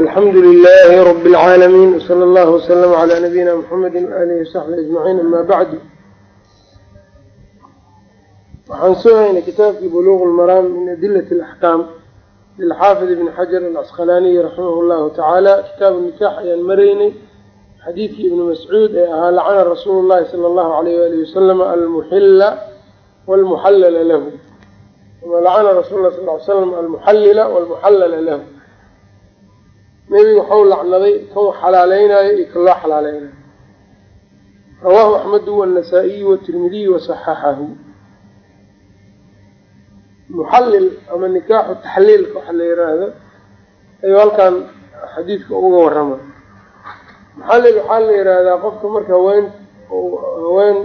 alxamdu lilahi rab اlcaalamiin wsala allahu wslama cala nabiyina mxamedi waalihi wasaxbi ajmaciin ama bacdu waxaan soohaynay kitaabkii buluq lmaraam min adilati alaxkaam lilxaafid ibni xajar alcasqalaaniyi raximah llahu tacaala. Kitaabu nikaax ayaan maraynay xadiidkii ibni mascuud ee ahaa lacana rasuulu llahi sala allahu alayh walihi wasalam almuxila walmuxallala lahu. Ama lacana rasul lah sal l slam almuxallila walmuxallala lahu nebigu waxau lacnaday kan xalaaleynaayo iyo kan loo xalaaleynayo rawaahu axmedu wanasaa-iyu watirmidiyu wasaxaxahu muxallil ama nikaaxu taxliilka waxaa la yiraahdo ayuu halkan xadiidka uga warama muxallil waxaa la yihahdaa qofka marka haween haween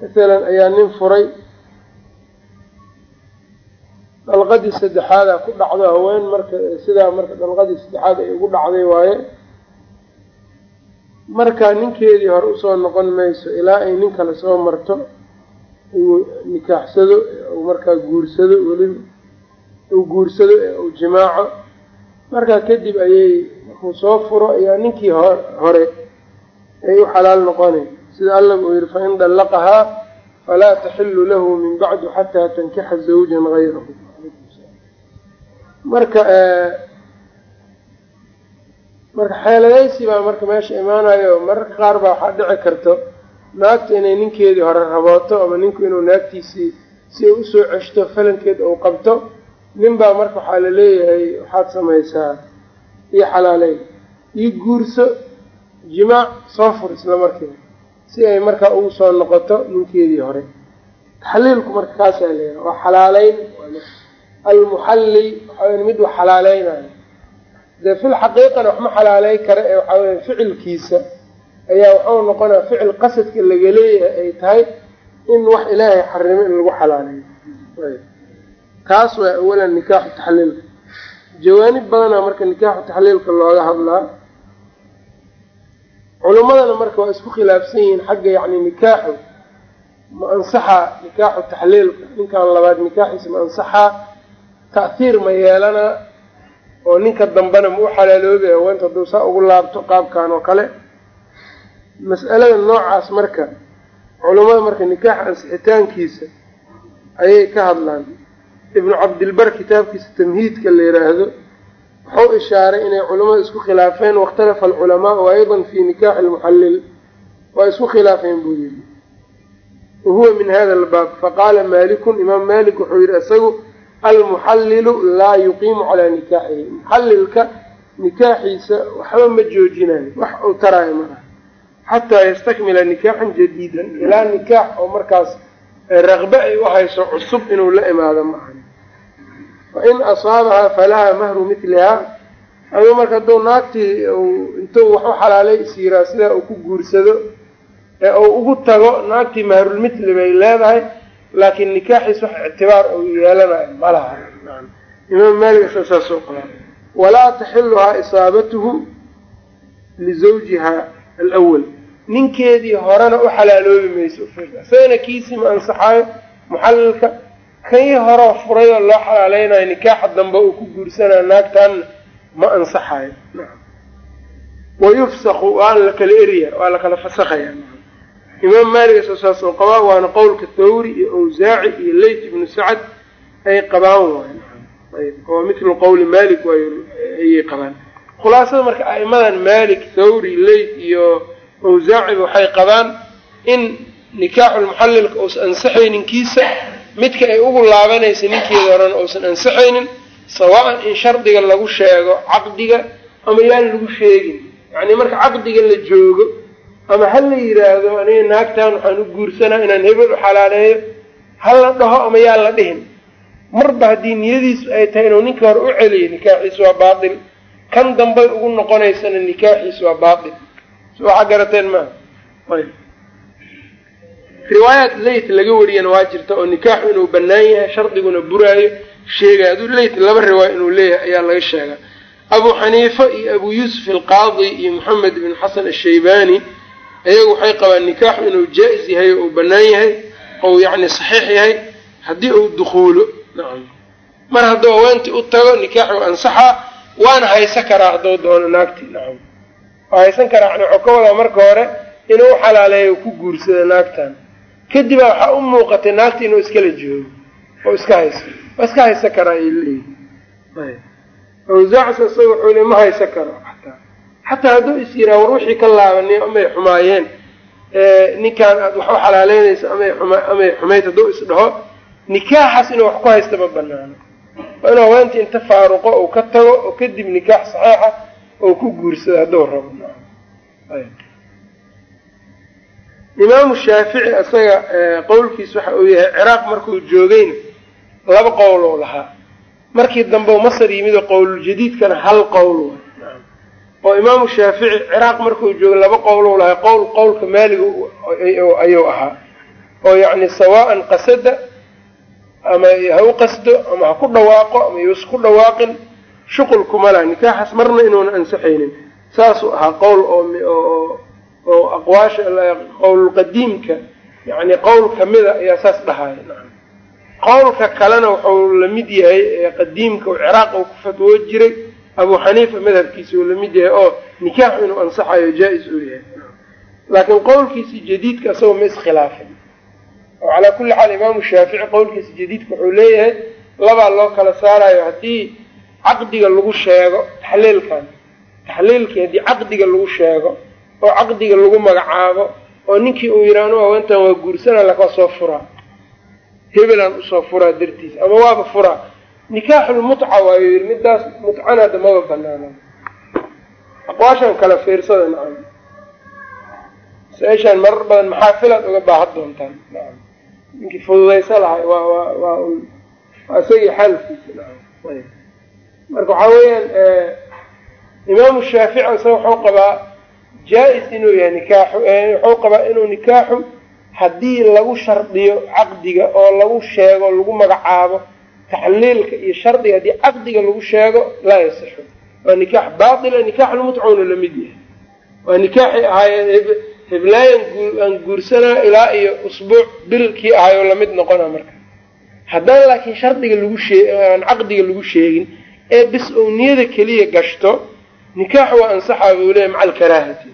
masalan ayaa nin furay dalqadii saddexaada ku dhacdo haween marka sidaa marka dalqadii saddexaad ay ugu dhacday waaye marka ninkeedii hore u soo noqon mayso ilaa ay nin kale soo marto uu nikaaxsado u markaa guursado weliba uu guursado ee uu jimaaco markaa kadib ayay markuu soo furo ayaa ninkii hore ay u xalaal noqonay. Sida alla uu yihi fain dallaqahaa falaa taxilu lahu min bacdu xataa tankixa zawjan gayrahu marka marka xeeladaysi baa marka meesha imaanayo. Mararka qaar baa waxaa dhici karto naagta inay ninkeedii hore rabooto ama ninku inuu naagtiisii si ay u soo ceshto falankeed uu qabto nin baa marka waxaa la leeyahay waxaad samaysaa io xalaaleyn io guurso jimaac soo fur isla markiiba si ay markaa ugu soo noqoto ninkeedii hore. Taxliilku marka kaasaa leeyahay waa xalaaleyn almuxallil waxaa mid wax xalaaleynayo dee fil xaqiiqana wax ma xalaaley kara ee waxaa weya ficilkiisa ayaa waxau noqonaya ficil qasadka laga leeyahay ay tahay in wax ilaahay xarimo in lagu xalaaleeyo. Taas waa awalan nikaaxu taxliilka jawaanib badanaa marka nikaaxu taxliilka looga hadlaa culimadana marka waa isku khilaafsan yihiin xagga yacni nikaaxu ma ansaxaa nikaaxu taxliilka. Ninkan labaad nikaaxiisa ma ansaxaa ta'hiir ma yeelanaa oo ninka dambena ma u xalaaloobay haweenta hadduu saa ugu laabto qaabkan oo kale. Mas'alada noocaas marka culamada marka nikaaxa ansixitaankiisa ayay ka hadlaan. Ibnu cabdilbar kitaabkiisa tamhiidka la yiraahdo wuxuu ishaaray inay culamadu isku khilaafeen wakhtalafa alculamaau aydan fi nikaaxi almuxallil waa isku khilaafeen buu yidhi. Wa huwa min hada albaab faqaala malikun imaam malik wuxuu yidhi isagu almuxallilu laa yuqiimu calaa nikaaxihi. Muxallilka nikaaxiisa waxba ma joojinayo wax uu taraayo malaha xataa yastakmila nikaaxan jadiidan ilaa nikaax oo markaas raqbe ay u hayso cusub inuu la imaado ma ahan fain asaabahaa falaha mahru mitlihaa. Aduu marka hadduu naagtii intuu wax u xalaalay isiiraa sidaa uu ku guursado ee uu ugu tago naagtii mahrulmitli bay leedahay laakiin nikaaxiis wax ictibaar uu yeelanayo ma laha imaam maalik isa saasoo qaba walaa taxiluhaa isaabatuhu lizawjiha alwal ninkeedii horena u xalaaloobi mayso isagana kiisii ma ansaxaayo muxallilka kii horeo furay oo loo xalaaleynayo nikaaxa dambe uu ku guursanayo naagtaanna ma ansaxayo wayufsaku waana la kala eriya waa la kala fasakhaya imaam maalik isa saas oo qabaa waana qowlka thawri iyo awsaaci iyo leyt ibnu sacad ay qabaan waay. Oo mitlu qowli malik waay ayay qabaan. Khulaasada marka a'imadan malik thawri leyt iyo awsaaciba waxay qabaan in nikaaxulmuxallilka uusan ansaxaynin kiisa midka ay ugu laabanaysa ninkeeda horena uusan ansaxaynin sawaan in shardiga lagu sheego caqdiga ama yaan lagu sheegin. Yacni marka caqdiga la joogo ama ha la yidhaahdo aniga naagtan waxaan u guursanaa inaan hebel u xalaaleeyo. Ha la dhaho ama yaan la dhihin? Marba haddii niyadiisu ay tahay inuu ninka hore u celiyo nikaaxiisu waa baatil. Kan dambay ugu noqonaysana nikaaxiisu waa baatil. Si waxaa garateen maaha riwaayaat leyt laga wariyana waa jirta oo nikaaxu inuu bannaan yahay shardiguna buraayo. Sheegay aduu leyt laba riwaaya inuu leeyahay ayaa laga sheegaa. Abu xaniifa iyo abu yuusuf alqaadi iyo moxamed ibn xasan ashaybani iyagu waxay qabaan nikaaxu inuu jaa-is yahay oo uu bannaan yahay ou yacni saxiix yahay haddii uu dukuulo. Nacam mar hadduu haweentii u tago nikaaxu ansaxaa waana haysan karaa hadduu doono naagti nacam waa haysan karaa yani ka wadaa marka hore inuu xalaaleeyo ku guursado naagtan. Kadibaa waxaa u muuqatay naagta inuu iskala joogo oo iska hayso waa iska haysan karaa ay leeyihi awsaacs isaga wuxuu le ma haysan karo xataa hadduu is yiraa war wixii ka laabani amay xumaayeen. Ninkaan aad wax u xalaaleynaysa amay amay xumayd hadduu is dhaho nikaaxaas inuu wax ku haysta ma banaano waa inuu haweenta inta faaruqo uu ka tago oo kadib nikaax saxeixa oo ku guursado hadduu rabo. Imaamu shaafici isaga qowlkiis waxa uu yahay ciraaq markuu joogayna laba qowl oo lahaa. Markii dambe masar yimidoo qowluljadiidkana hal qowl oo imaamu shaafici ciraaq markuu joogo laba qowlou lahaa qowl qowlka maaliga ayuu ahaa. Oo yacni sawaan qasada ama ha u qasdo ama ha ku dhawaaqo ama yuusa ku dhawaaqin shuqul kuma laha. Nikaaxaas marna inuuna ansaxaynin saasuu ahaa qowl oo oo aqwaasha qowlulqadiimka yani qowl kamida ayaa saas dhahaya qowlka kalena wuxuu la mid yahay qadiimka oo ciraaq uu ku fatwoo jiray abu xaniifa madhabkiisa uu la mid yahay oo nikaax inuu ansaxayo jaa-is uu yahay. Laakiin qowlkiisi jadiidka isagoo ma iskhilaafin oo calaa kulli xaal imaamu shaafici qowlkiisa jadiidka wuxuu leeyahay labaa loo kala saarayo haddii caqdiga lagu sheego taxliilkan. Taxliilkii haddii caqdiga lagu sheego oo caqdiga lagu magacaabo oo ninkii uu yidhaahno haweentan waa guursana laka soo furaa hebelaan u soo furaa dartiis ama waaba furaa nikaaxulmutca waayu yidhi midaas mutcana hadda maba banaana aqwaashan kala fiirsada nacam. Sa-aashaan marar badan maxaa filaad uga baahan doontaan? Nacam. Ninkii fududaysa lahay waa waa waa waa isagii xaalkiisa nacam. Ayb. Marka waxaa weeyaan imaamu shaafici isaga wuxuu qabaa jaa-is inuu yahay nikaaxu wuxuu qabaa inuu nikaaxu haddii lagu shardiyo caqdiga oo lagu sheego lagu magacaabo taxliilka iyo shardiga haddii caqdiga lagu sheego laa yasixu waa nikaax baatila nikaaxulmutcuuna la mid yahay waa nikaaxii ahaayeen hiblaayan aan guursanaa ilaa iyo usbuuc bilkii ahaayoo la mid noqona marka haddaan laakiin shardiga lagu shee aan caqdiga lagu sheegin ee bis ou niyada keliya gashto nikaaxu waa ansaxaa buu leeyahy maca alkaraahati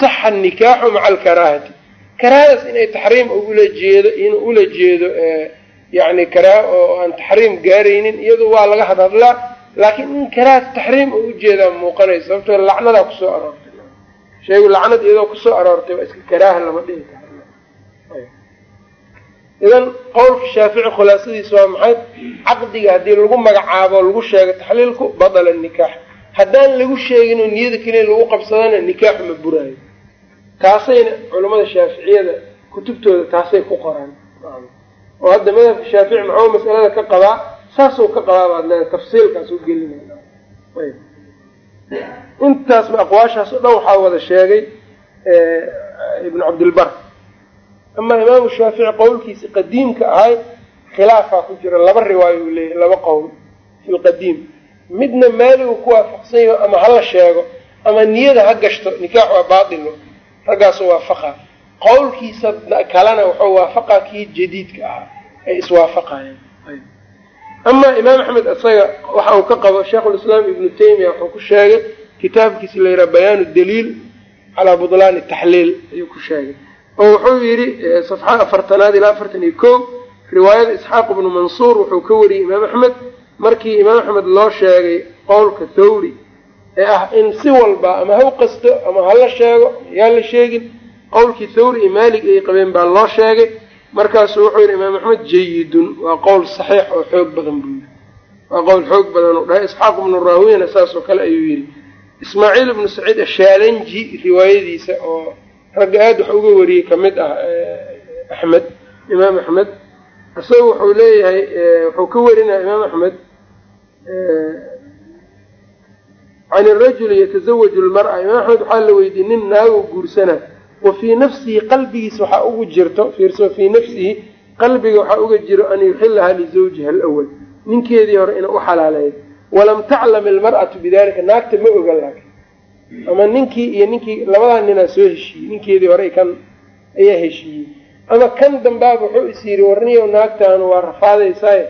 saxa nikaaxu maca alkaraahati karaahadaas inay taxriim ula jeedo inuu ula jeedo yani karaaha oo aan taxriim gaaraynin iyadu waa laga hadhadlaa laakiin in karaahat taxriim oo u jeedaa muuqanaysa sababtoo lacnadaa ku soo aroortay. Shaygu lacnad iyadoo ku soo aroortay waa iska karaaha lama dhihi karo. Idan qowlka shaafici khulaasadiisa waa maxay? Caqdiga haddii lagu magacaabo lagu sheego taxliilku badala nikaax. Haddaan lagu sheegin oo niyada keliya lagu qabsadana nikaaxu ma buraayo. Taasayna culammada shaaficiyada kutubtooda taasay ku qoraan oo hadda madhabka shaafici maxuu masalada ka qabaa saasuu ka qabaa baad leeda tafsiilkaas u gelinayna aqwaashaas o dhan waxaa wada sheegay ibnu cabdilbar. Amaa imaamu shaafici qowlkiisi qadiimka ahay khilaafaa ku jira laba riwaayo uu leeyahy laba qowl fi lqadiim. Midna maaligu ku waafaqsanyaho ama hala sheego ama niyada ha gashto nikaax waa baatilo raggaasu waafaqa qowlkiisa kalena wuxuu waafaqaa kii jadiidka ahaa ay iswaafaqayeen amaa imaam axmed isaga waxa uu ka qabo sheikhulislaam ibnu taymiya wuxuu ku sheegay kitaabkiisa la yidhaha bayaanu daliil calaa budlaani taxliil ayuu ku sheegay. Oo wuxuu yidhi safxa afartanaad ilaa afartan iyo ko riwaayada isxaaq ibnu mansuur wuxuu ka wariyey imaam axmed. Markii imaam axmed loo sheegay qowlka thawri ee ah in si walba ama ha u qasto ama hala sheego yaan la sheegin qowlkii thawri iyo maalig ay qabeen baa loo sheegay. Markaasu wuxuu yidhi imaam axmed jayidun waa qowl saxiix oo xoog badan buu yidhi. Waa qowl xoog badan uu dhahay. Isxaaq ibnu raahuyana saas oo kale ayuu yidhi ismaaciil ibnu saciid ashaalanji riwaayadiisa oo ragga aada wax uga wariyey ka mid ah axmed imaam axmed isaga wuxuu leeyahay wuxuu ka warinaya imaam axmed can irajuli yatasawaju lmara. Imaam axmed waxaa la weydiiyey nin naago guursana wa fii nafsihi qalbigiisa waxaa ugu jirto fiirso fii nafsihi qalbiga waxaa uga jiro an yuxilaha lizawjiha alawal ninkeedii hore inuu u xalaaleeyo. Walam taclam ilmar'atu bidalika naagta ma oga laakin ama ninkii iyo ninkii labadaa ninaa soo heshiiyey ninkeedii hore kan ayaa heshiiyey. Ama kan dambaaba wuxuu is yidhi warniyow naagtaan waa rafaadaysaaye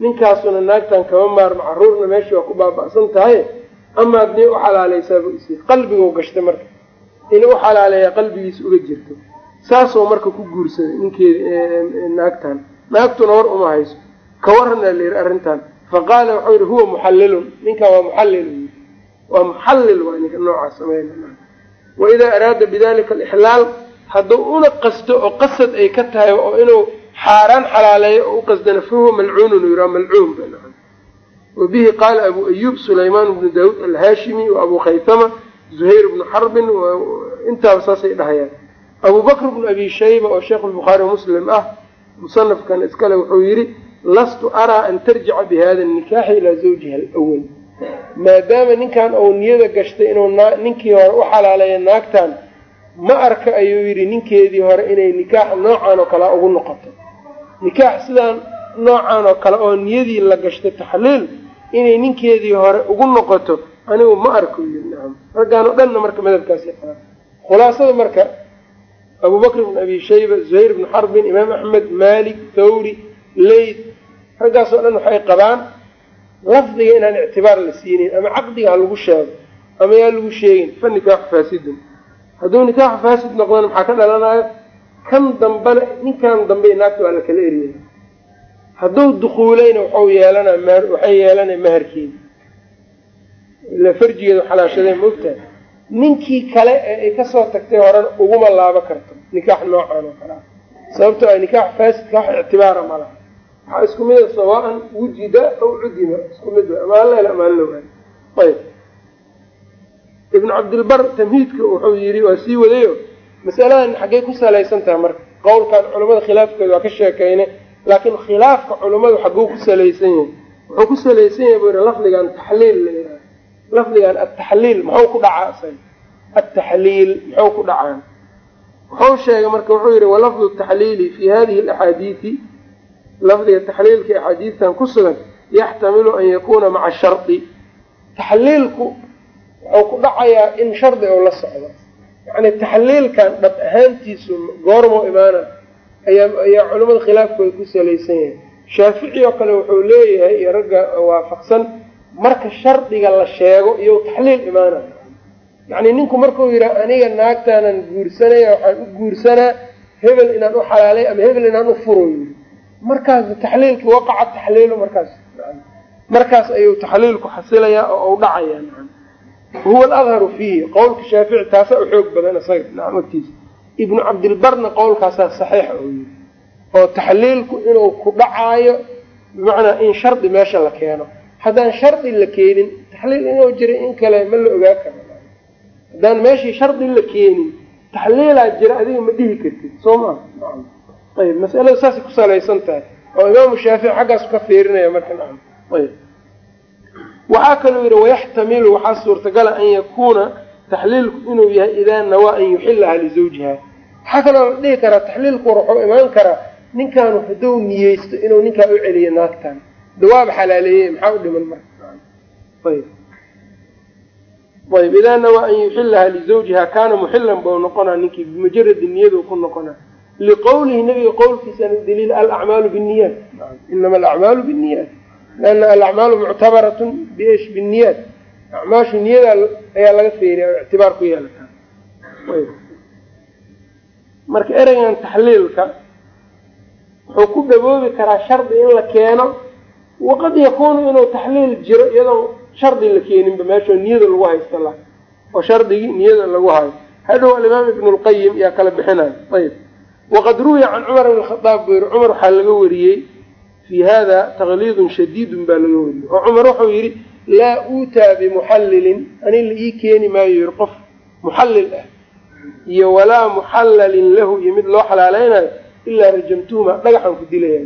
ninkaasuna naagtan kama maarmo caruurna meeshii waa ku baaba'san tahay amaad nii u xalaalaysaaba is qalbigou gashtay marka in u xalaaleeya qalbigiisa uga jirto. Saasoo marka ku guursaday ninkeedi naagtan. Naagtuna war uma hayso. Ka warana la yidhi arrintan faqaala wuxuu yidhi huwa muxallilun. Ninkan waa muxallil. Waa muxallil waa ninka noocaas sameynaa waidaa araada bidalika alixlaal hadduu una qasto oo qasad ay ka tahay oo inuu xaaraan xalaaleeyo oo u qasdana fahuwa malcuunun yidhaa malcuun ba wa bihi qaala abu ayuub sulaymaan bnu daawuud alhaashimi wa abu khaytama zuhayr bnu xarbin intaaba saasay dhahayaan. Abu bakr bnu abi shayba oo sheekh lbukhaari muslim ah musanafkan iskale wuxuu yidhi lastu araa an tarjica bi hada nikaaxi ilaa zawjiha alwal maadaama ninkan uu niyada gashtay inuu ninkii hore u xalaaleeya naagtan ma arka ayuu yidhi ninkeedii hore inay nikaax noocan oo kale ugu noqoto. Nikaax sidaan noocan oo kale oo niyadii la gashtay taxliil inay ninkeedii hore ugu noqoto anigu ma arko yii nacam raggaan o dhanna marka madhabkaasi qaba khulaasada marka abubakr bn abi shayba zuhayr bn xarbin imaam axmed malik thawri leyd raggaasoo dhan waxay qabaan lafdiga inaan ictibaar la siinin ama caqdiga ha lagu sheego ama yaa lagu sheegin. Fa nikaaxu faasidun. Hadduu nikaaxu faasid noqdana maxaa ka dhalanayo? Kan dambena ninkan dambe naagta waa la kala eriyay hadduu dukuulayna waxau yeelana waxay yeelanay maharkeeda ila farjigeeda xalaashadee maogtahay ninkii kale ee ay ka soo tagtay horena uguma laabo karto nikaax noocan oo kale. Ah sababto a nikaax faasidka wax ictibaara ma laha. Waxaa isku mida sawaan wujida aw cudima isku mid amaanlel amaanlo ayb ibnu cabdilbar tamhiidka wuxuu yidhi waa sii wadayo masaladan xaggey ku salaysan tahay marka. Qowlkan culamada khilaafkooda waa ka sheekayne laakiin khilaafka culummadu xagguu ku salaysan yahay. Wuxuu ku salaysan yahay buu yihi lafdigan taxliil lafdigan ataxliil muxuu ku dhacaa ataxliil muxuu ku dhacaa wuxuu sheegay marka wuxuu yihi walafdu taxliili fi hadihi alaxaadiidi lafdiga taxliilka axaadiidtan ku sugan yaxtamilu an yakuuna maca shardi. Taxliilku wuxuu ku dhacayaa in shardi ou la socdo. Yacni taxliilkan dhab ahaantiisu goormoo imaana ayaa culamada khilaafkooda ku salaysan yahay. Shaafici oo kale wuxuu leeyahay iyo ragga waafaqsan marka shardiga la sheego iyo taxliil imaana. Yacni ninku markuu yidhaha aniga naagtaanan guursanaya waxaan u guursanaa hebel inaan u xalaalay ama hebel inaan u furo yiri markaas taxliilki waqaca taxliilu markaas markaas ayuu taxliilku xasilayaa oo u dhacayaa huwa aladharu fiihi qowlka shaafici taasa u xoog badan isaga ibnu cabdilbarna qowlkaasaa saxiixa oo yiri oo taxliilku inuu ku dhacaayo bimacnaa in shardi meesha la keeno haddaan shardi la keenin taxliil inuu jira in kale ma la ogaa karo haddaan meeshii shardi la keenin taxliilaa jira adiga ma dhihi kartid soo maa ayb masalada saasay ku salaysan tahay. Oo imaamu shaafici xaggaasu ka fiirinaya marka nacam. Ayb waxaa kaloo yidhi wayaxtamilu waxaa suurtagala an yakuuna taxliilku inuu yahay idaa nawaa an yuxilaha lizawjiha waxaa kaloo la dhihi karaa taxliilku wuxuu imaan karaa ninkaanu hadduu niyeysto inuu ninkaa u celiyo naagtan dawaaba xalaaleeyey maxaa u dhiman marka? Ayb. Idaa nawaa an yuxilaha lizawjiha kaana muxilan bau noqonaa ninkii bimujaradi niyadu ku noqonaa. Liqowlihi nabiga qowlkiisana daliil alacmaalu binniyaat inama alacmaalu binniyaat liana alacmaalu muctabaratun bish binniyaat acmaashu niyada ayaa laga feeriya oo ictibaar ku yeelataa marka ereygan taxliilka wuxuu ku dhaboobi karaa shardi in la keeno waqad yakuunu inuu taxliil jiro iyadoo shardi la keeninba meeshao niyada lagu haysto la oo shardigii niyada lagu hayo hadhow alimaam ibnu lqayim yaa kala bixinayo ayb waqad ruwiya can cumar bn khadaab buu yihi cumar waxaa laga wariyey fii hada taqliidun shadiidun baa laga wariyey oo cumar wuxuu yidhi laa uutaa bimuxallilin ani la ii keeni maayo yihi qof muxallil ah iyo walaa muxallalin lahu iyo mid loo xalaaleynayo ilaa rajamtuhuma dhagaxan ku dilaya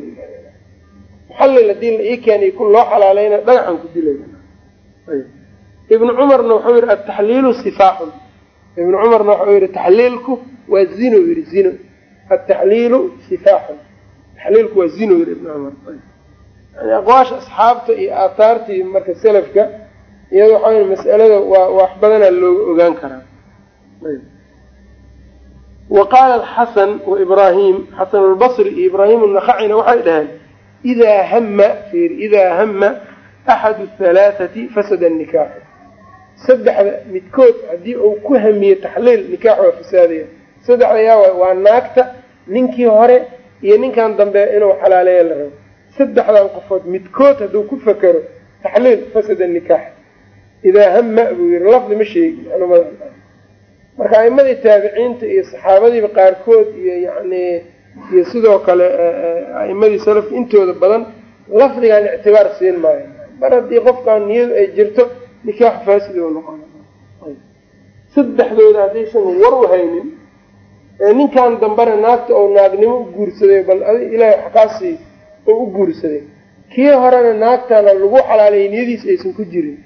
muxallil haddii la ii keenay loo xalaaleynayo dhagaxan ku dilaya ibnu cumarna wuxuu yihi ataxliilu sifaaxun ibnu cumarna wuxuu yihi taxliilku waa zino yihi zino. Ataxliilu sifaaxun taxliilku waa zino yiri ibnu cumar. Yani aqwaasha asxaabta iyo aathaartii marka selafka iyada waxaa yii mas'alada waa wax badanaa looga ogaan karaa. Wa qaala xasan wa ibraahim xasan albasri iyo ibraahim nakacina waxay dhaheen idaa hama idaa hama axadu halaathati fasada nikaaxu saddexda midkood haddii uu ku hamiye taxliil nikaax waa fasaadaya saddexda yaa waa naagta ninkii hore iyo ninkan dambe inuu xalaaleeya la rabo saddexdan qofood midkood hadduu ku fakero taxliil fasada nikaax idaa hama buu yiri lafdi ma sheegi marka aimadii taabiciinta iyo saxaabadiiba qaarkood iyo yani iyo sidoo kale aimadii salafka intooda badan lafdigan ictibaar siin maayo. Mar haddii qofkan niyadu ay jirto nikaax faasid u noqon. Saddexdooda haddaysan war haynin ninkan dambena naagta oo naagnimo u guursaday bal ilaahay xakaasii oo u guursaday kii horena naagtana lagu xalaaliyay niyadiis aysan ku jirin.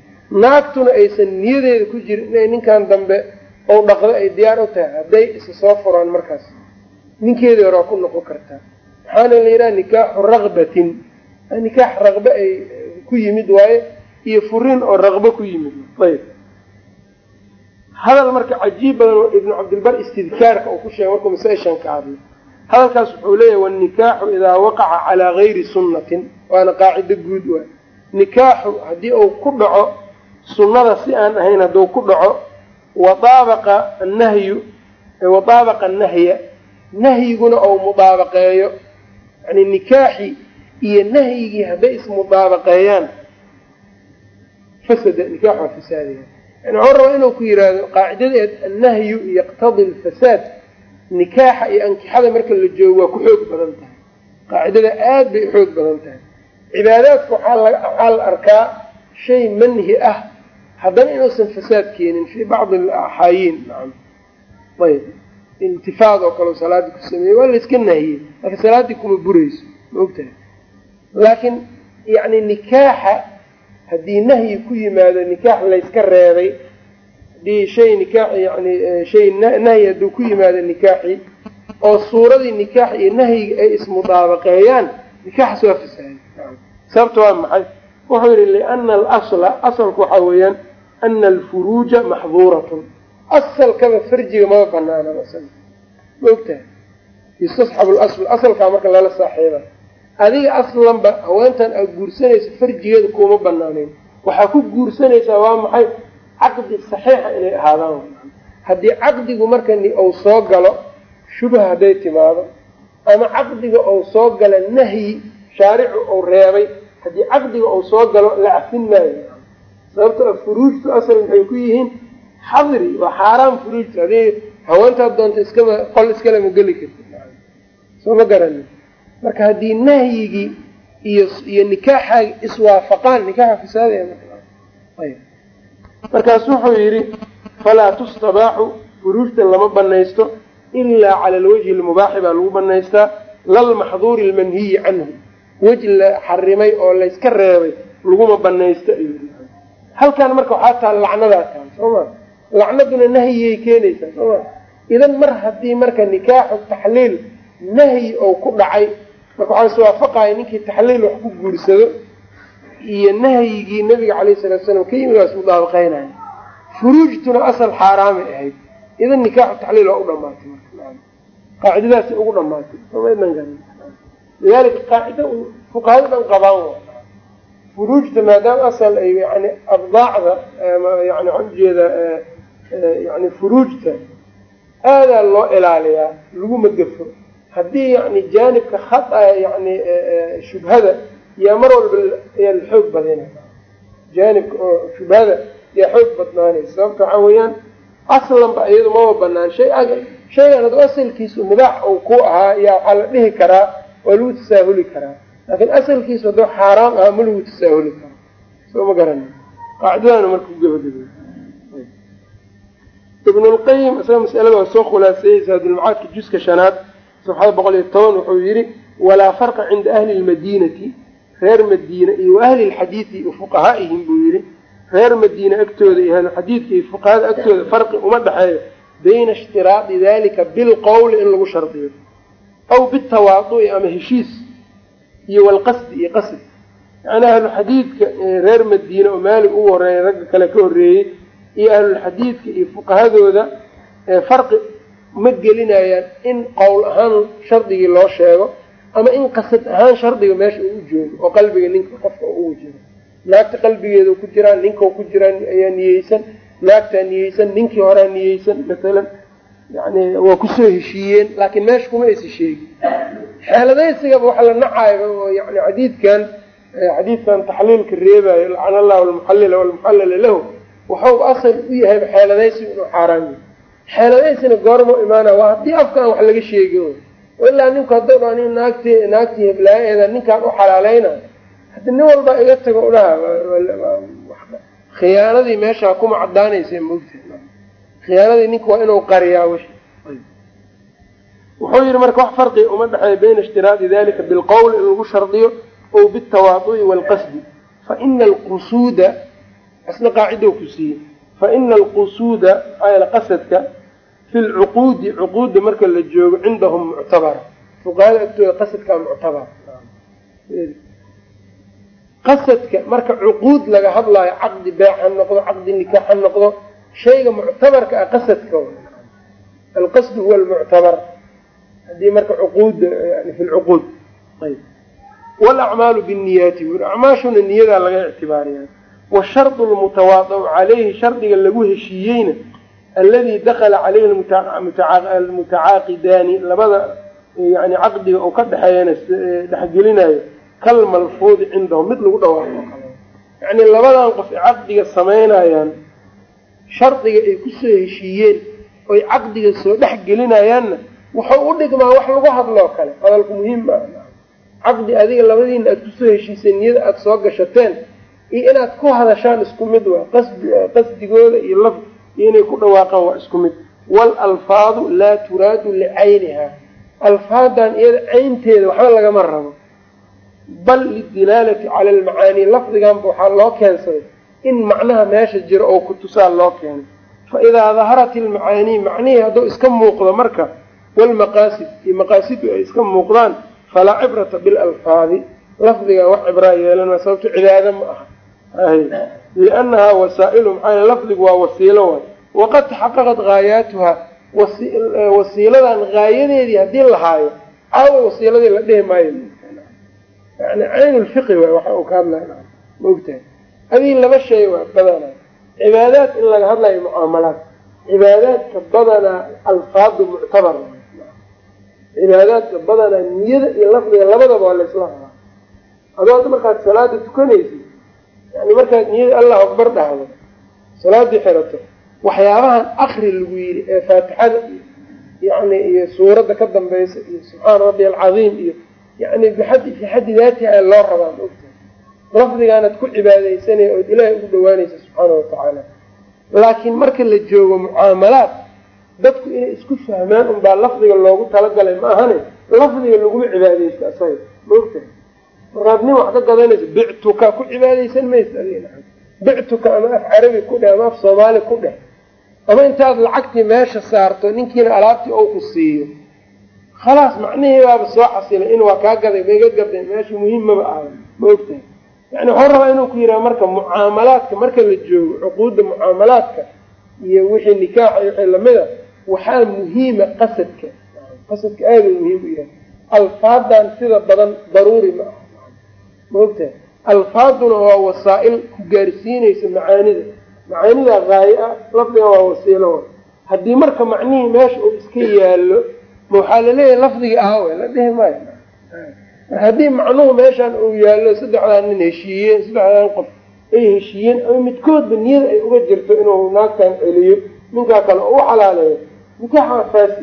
Naagtuna aysan niyadeeda ku jirin inay ninkan dambe ou dhaqdo ay diyaar u tahay hadday isa soo furaan markaas ninkeedii hore waa ku noqon kartaa maxaana la yidhaha nikaaxu raqbatin. Nikaax raqbe ay ku yimid waaye iyo furin oo raqbo ku yimid. Ayb. Hadal marka cajiib badan oo ibnu cabdilbar istidkaarka uu ku sheegay markuu masaa-ishan ka hadlay hadalkaas wuxuu leeyahay wanikaaxu idaa waqaca calaa gayri sunnatin. Waana qaacido guud waay nikaaxu haddii uu ku dhaco sunnada si aan ahayn hadduu ku dhaco wadaabaqa annahyu wadaabaqa annahya nahyiguna ou mudaabaqeeyo yani nikaaxi iyo nahyigii hadday ismudaabaqeeyaan fasada nikaax waa fasaadaya yani waxuu rabaa inuu ku yidhaahdo qaacidadeed annahyu yaqtadi alfasaad. Nikaaxa iyo ankixada marka la joogo waa ku xoog badan tahay. Qaacidada aad bay u xoog badan tahay. Cibaadaadka waxaa la arkaa shay manhi ah. Haddana inuusan fasaad keenin fii bacdi alaxaayiin ayb intifaad oo kale salaadii ku sameeyey waa layska nahiyey. Laakiin salaaddii kuma burayso ma ogtahay? Laakiin yacni nikaaxa haddii nahyi ku yimaado nikaax layska reebay haddii shay nikaax yani shay nahyi hadduu ku yimaado nikaaxi oo suuradii nikaax iyo nahyiga ay ismudaabaqeeyaan nikaaxas waa fasaaday sababta waa maxay? Wuxuu yihi liana alasla asalku waxaa weeyaan ana alfuruuja maxduuratun asalkaba farjiga mama banaana ma ogtahay yustasxabu lasl asalkaa marka lala saaxiiba. Adiga aslanba haweentan aad guursanayso farjigeeda kuuma banaaneyn waxaa ku guursanaysaa waa maxay caqdi saxiixa inay ahaadaan. Haddii caqdigu marka ou soo galo shubha hadday timaado ama caqdiga ou soo gala nahyi shaaricu ou reebay haddii caqdiga ou soo galo la cafin maayo. Sababto a furuujtu asal maxay ku yihiin xadri waa xaaraam furuujtu haddii haweentaad doonta iskama qol iskalama geli karti soo ma garanin marka haddii nahyigii iyo iyo nikaaxaagi iswaafaqaan nikaaxa fasaadaya markaas wuxuu yidhi falaa tustabaaxu furuujta lama banaysto ilaa cala alwajhi lmubaaxi baa lagu banaystaa lalmaxduuri almanhiyi canhu. Weji la xarimay oo layska reebay laguma banaysto ayuu halkan marka waxaa taal lacnadaa taal soo ma lacnaduna nahyiyay keenaysaa soo ma idan mar haddii marka nikaaxu taxliil nahyi ou ku dhacay marka waxaa iswaafaqaya ninkii taxliil wax ku guursado iyo nahyigii nabiga calayhi salatu salaam ka yimid waa ismudaabaqeynaya furuujtuna asal xaaraamay ahayd. Idan nikaaxu taxliil waa u dhamaatay qaacidadaasi ugu dhamaatay lidalika qaacida fuqahada dhan qabaan furuujta maadaama asal ay yani abdaacda yani waxaan u jeedaa yani furuujta aadaa loo ilaaliyaa laguma gafo haddii yani jaanibka khata yani shubhada yaa mar walba ayaa la xoog badinaya jaanibka oo shubhada yaa xoog badnaanaysa sababta waxaa weeyaan aslanba iyadu maba banaan shay shaygan hadduu asalkiisu mubaax uu ku ahaa yaa waxaa la dhihi karaa waa lagu tasaahuli karaa laakiin asalkiisu hadduu xaaraam ahaa ma lagu tasaahuli karo soo ma garana qaacidadaana marka ku gabagabay ibnulqayim isaga masalada waa soo khulaaseeyey saadulmacaadka juska shanaad safxada boqol iyo toban wuxuu yidhi walaa farqa cinda ahli lmadiinati reer madiina iyo wa ahli lxadiidi fuqahaa'ihim buu yidhi. Reer madiine agtooda iyo ahluxadiidka iyo fuqahada agtooda farqi uma dhexeeyo bayna ishtiraadi dalika bilqowli in lagu shardiyo aw bitawaadu'i ama heshiis iyo walqasdi iyo qasd yani ahluxadiidka reer madiine oo maalig ugu horreeya ragga kale ka horreeyey iyo ahlulxadiidka iyo fuqahadooda farqi ma gelinayaan in qowl ahaan shardigii loo sheego ama in qasad ahaan shardiga meesha uu joogo oo qalbiga ninka qofka ugu jiro. Naagta qalbigeeda ku jiraan ninka ku jiraan ayaa niyeysan. Naagtaa niyeysan ninkii horaa niyeysan masalan yani waa ku soo heshiiyeen laakiin meesha kuma aysa sheegin. Xeeladaysigaba waxa la nacaayba oo yani xadiidkan xadiidkan taxliilka reebayo lacana allahu almuxallila walmuxallala lahu waxau asal u yahayba xeeladaysigu inuu xaaraan yahay. Xeeladaysina goorma imaana waa haddii afkaan wax laga sheegin ilaa ninku hadduu dha nin naagti naagtii heblaayaeeda ninkaan u xalaaleyna haddi nin walba iga tago udhaha khiyaanadii meeshaa kuma cadaanaysa mogta khiyaanadii ninka waa inuu qariyaa wishi wuxuu yihi marka wax farqiga uma dhexeeya bayna ishtiraadi dalika bilqowli in lagu shardiyo o bitawaadu'i waalqasdi faina alqusuuda isna qaacido ku siiyey. Faina alqusuuda ayl qasadka fi lcuquudi cuquudda marka la joogo cindahum muctabara fuqahada agtooda qasadkaa muctabar. Qasadka marka cuquud laga hadlaayo caqdi beec ha noqdo caqdi nikaax ha noqdo shayga muctabarka ah qasadka alqasdu huwa almuctabar. Hadii marka cuquud fi lcuquud ayb walacmaalu binniyaati wuri acmaashuna niyadaa laga ictibaariya washardu lmutawaadacu caleyhi shardiga lagu heshiiyeyna aladi dakala caleyhi almutacaaqidaani labada yani caqdiga oo ka dhexeeyana dhexgelinayo kalmalfuudi cindahum mid lagu dhawaaqo. Yacni labadan qof ee caqdiga samaynayaan shardiga ay ku soo heshiiyeen oy caqdiga soo dhex gelinayaanna wuxuu u dhigmaa wax lagu hadloo kale. Hadalku muhiim maa caqdi adiga labadiina aada ku soo heshiiseen niyada aada soo gashateen iyo inaad ku hadashaan isku mid waa qasdi qasdigooda iyo laf iyo inay ku dhawaaqaan waa isku mid. Waalalfaadu laa turaadu licayniha alfaadan iyada caynteeda waxba lagama rabo. Bal lidilaalati cala almacaanii lafdiganba waxaa loo keensaday. In macnaha meesha jiro oo kutusaa loo keenay fa idaa daharat ilmacaanii macnihii hadduu iska muuqdo marka walmaqaasid iyo maqaasidu ay iska muuqdaan falaa cibrata bilalfaadi lafdigan wax cibraa yeelan maa sababto cibaado ma aha liannahaa wasaa'ilu maxaa lafdigu waa wasiilo way waqad taxaqaqat haayaatuha wasiiladan haayadeedii haddii la haayo caawa wasiiladii la dhihi maayo yani cayn lfiqi waay waxa uu ka hadlaya ma ogtahay adii laba shay waa badanaa cibaadaad in laga hadlayo mucaamalaad cibaadaadka badanaa alfaadu muctabar cibaadaadka badanaa niyada iyo lafdiga labadaba waa laysla hadaa adoo hadda markaad salaada tukanaysid yani markaad niyada allahu akbar dhahdo salaadii xirato waxyaabahan akri lagu yidhi ee faatixada iyo yani iyo suuradda ka dambaysa iyo subxaana rabbi alcadiim iyo yani bixaddi fii xaddi daatiha loo rabaa ma ogtahay. Lafdigaanad ku cibaadaysanaya ood ilaahay ugu dhawaanaysa subxaana watacaala laakiin marka la joogo mucaamalaad dadku inay isku fahmaan unbaa lafdiga loogu talagalay ma ahane? Lafdiga laguma cibaadaysto asaga ma ogtahay markaad wax ka gadanayso bictuka ku cibaadaysan maysa bictuka ama af carabi ku dheh ama af soomaali ku dheh. Ama intaad lacagtii meesha saarto ninkiina alaabtii ou ku siiyo. Khalaas macnihii baaba soo xasilay in waa kaa gaday maiga gaday meesha muhimmaba aha ma ogtahay. Yani waxuu rabaa inuu ku yidhaha marka mucaamalaadka marka la joogo cuquudda mucaamalaadka iyo wixii nikaaxa iyo wixii lamida waxaa muhiima qasadka. Qasadka aada muhiim u yahay alfaadan sida badan daruuri ma aha ma ogtahay alfaaduna waa wasaa-il ku gaarsiinaysa macaanida. Macaanida haaye ah lafdiga waa wasiilo. Haddii marka macnihii meesha uu iska yaallo ma waxaa la leeyahay lafdigii ahawe la dhihi maayo. Haddii macnuhu meeshaan uu yaallo saddexdaan nin heshiiyeen saddexdaan qof ay heshiiyeen ama midkoodba niyada ay uga jirto inuu naagtan celiyo ninkaa kale oo u xalaaleeyo. Nikaax waa faasi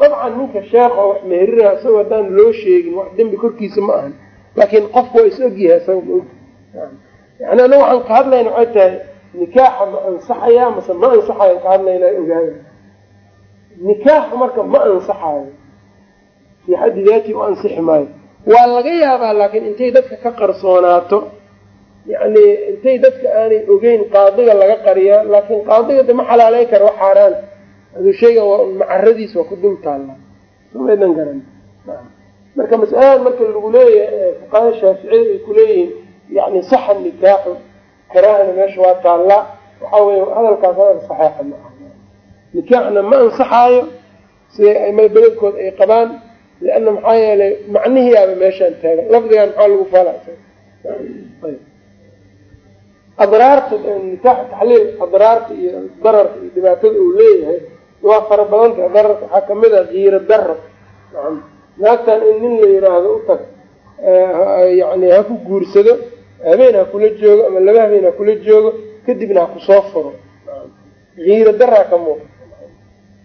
dabcan ninka sheekh wax meherina isagoo haddaan loo sheegin wax dembi korkiisa ma ahan laakiin qofku waa is ogyahay isaga ma og yani ana waxaan ka hadlayna waxay tahay nikaaxa ma ansaxayaa mase ma ansaxayan ka hadlayna ogaada nikaaxa marka ma ansaxaayo fii xaddi daati u ansixi maayo. Waa laga yaabaa laakiin intay dadka ka qarsoonaato yani intay dadka aanay ogeyn qaadiga laga qariyaa laakiin qaadiga de ma xalaaleyn kara wax xaaraan. Aduu shaygan waa macaradiis waa ku dul taalla somaydan garan marka masaladan marka lagu leeyahay fuqahada shaaficiyada ay kuleeyihiin yani saxa nikaaxu karaahana meesha waa taallaa waxaa weye hadalkaas hadal saxeixa ma aha. Nikaaxna ma ansaxaayo siday aimada beledkood ay qabaan lianna maxaa yeelay macnihiiaba meeshaan taagan. Lafdigan maxaa lagu fala adraarta nikaaxu taxliil adraarta iyo dararka iyo dhibaatada uu leeyahay waa fara badanta dararka waxaa ka mid a kiiro daro naagtan in nin la yiraahdo u tag yani ha ku guursado habeen ha kula joogo ama laba habeen ha kula joogo kadibna ha ku soo furo. Kiiro daraa ka muuqa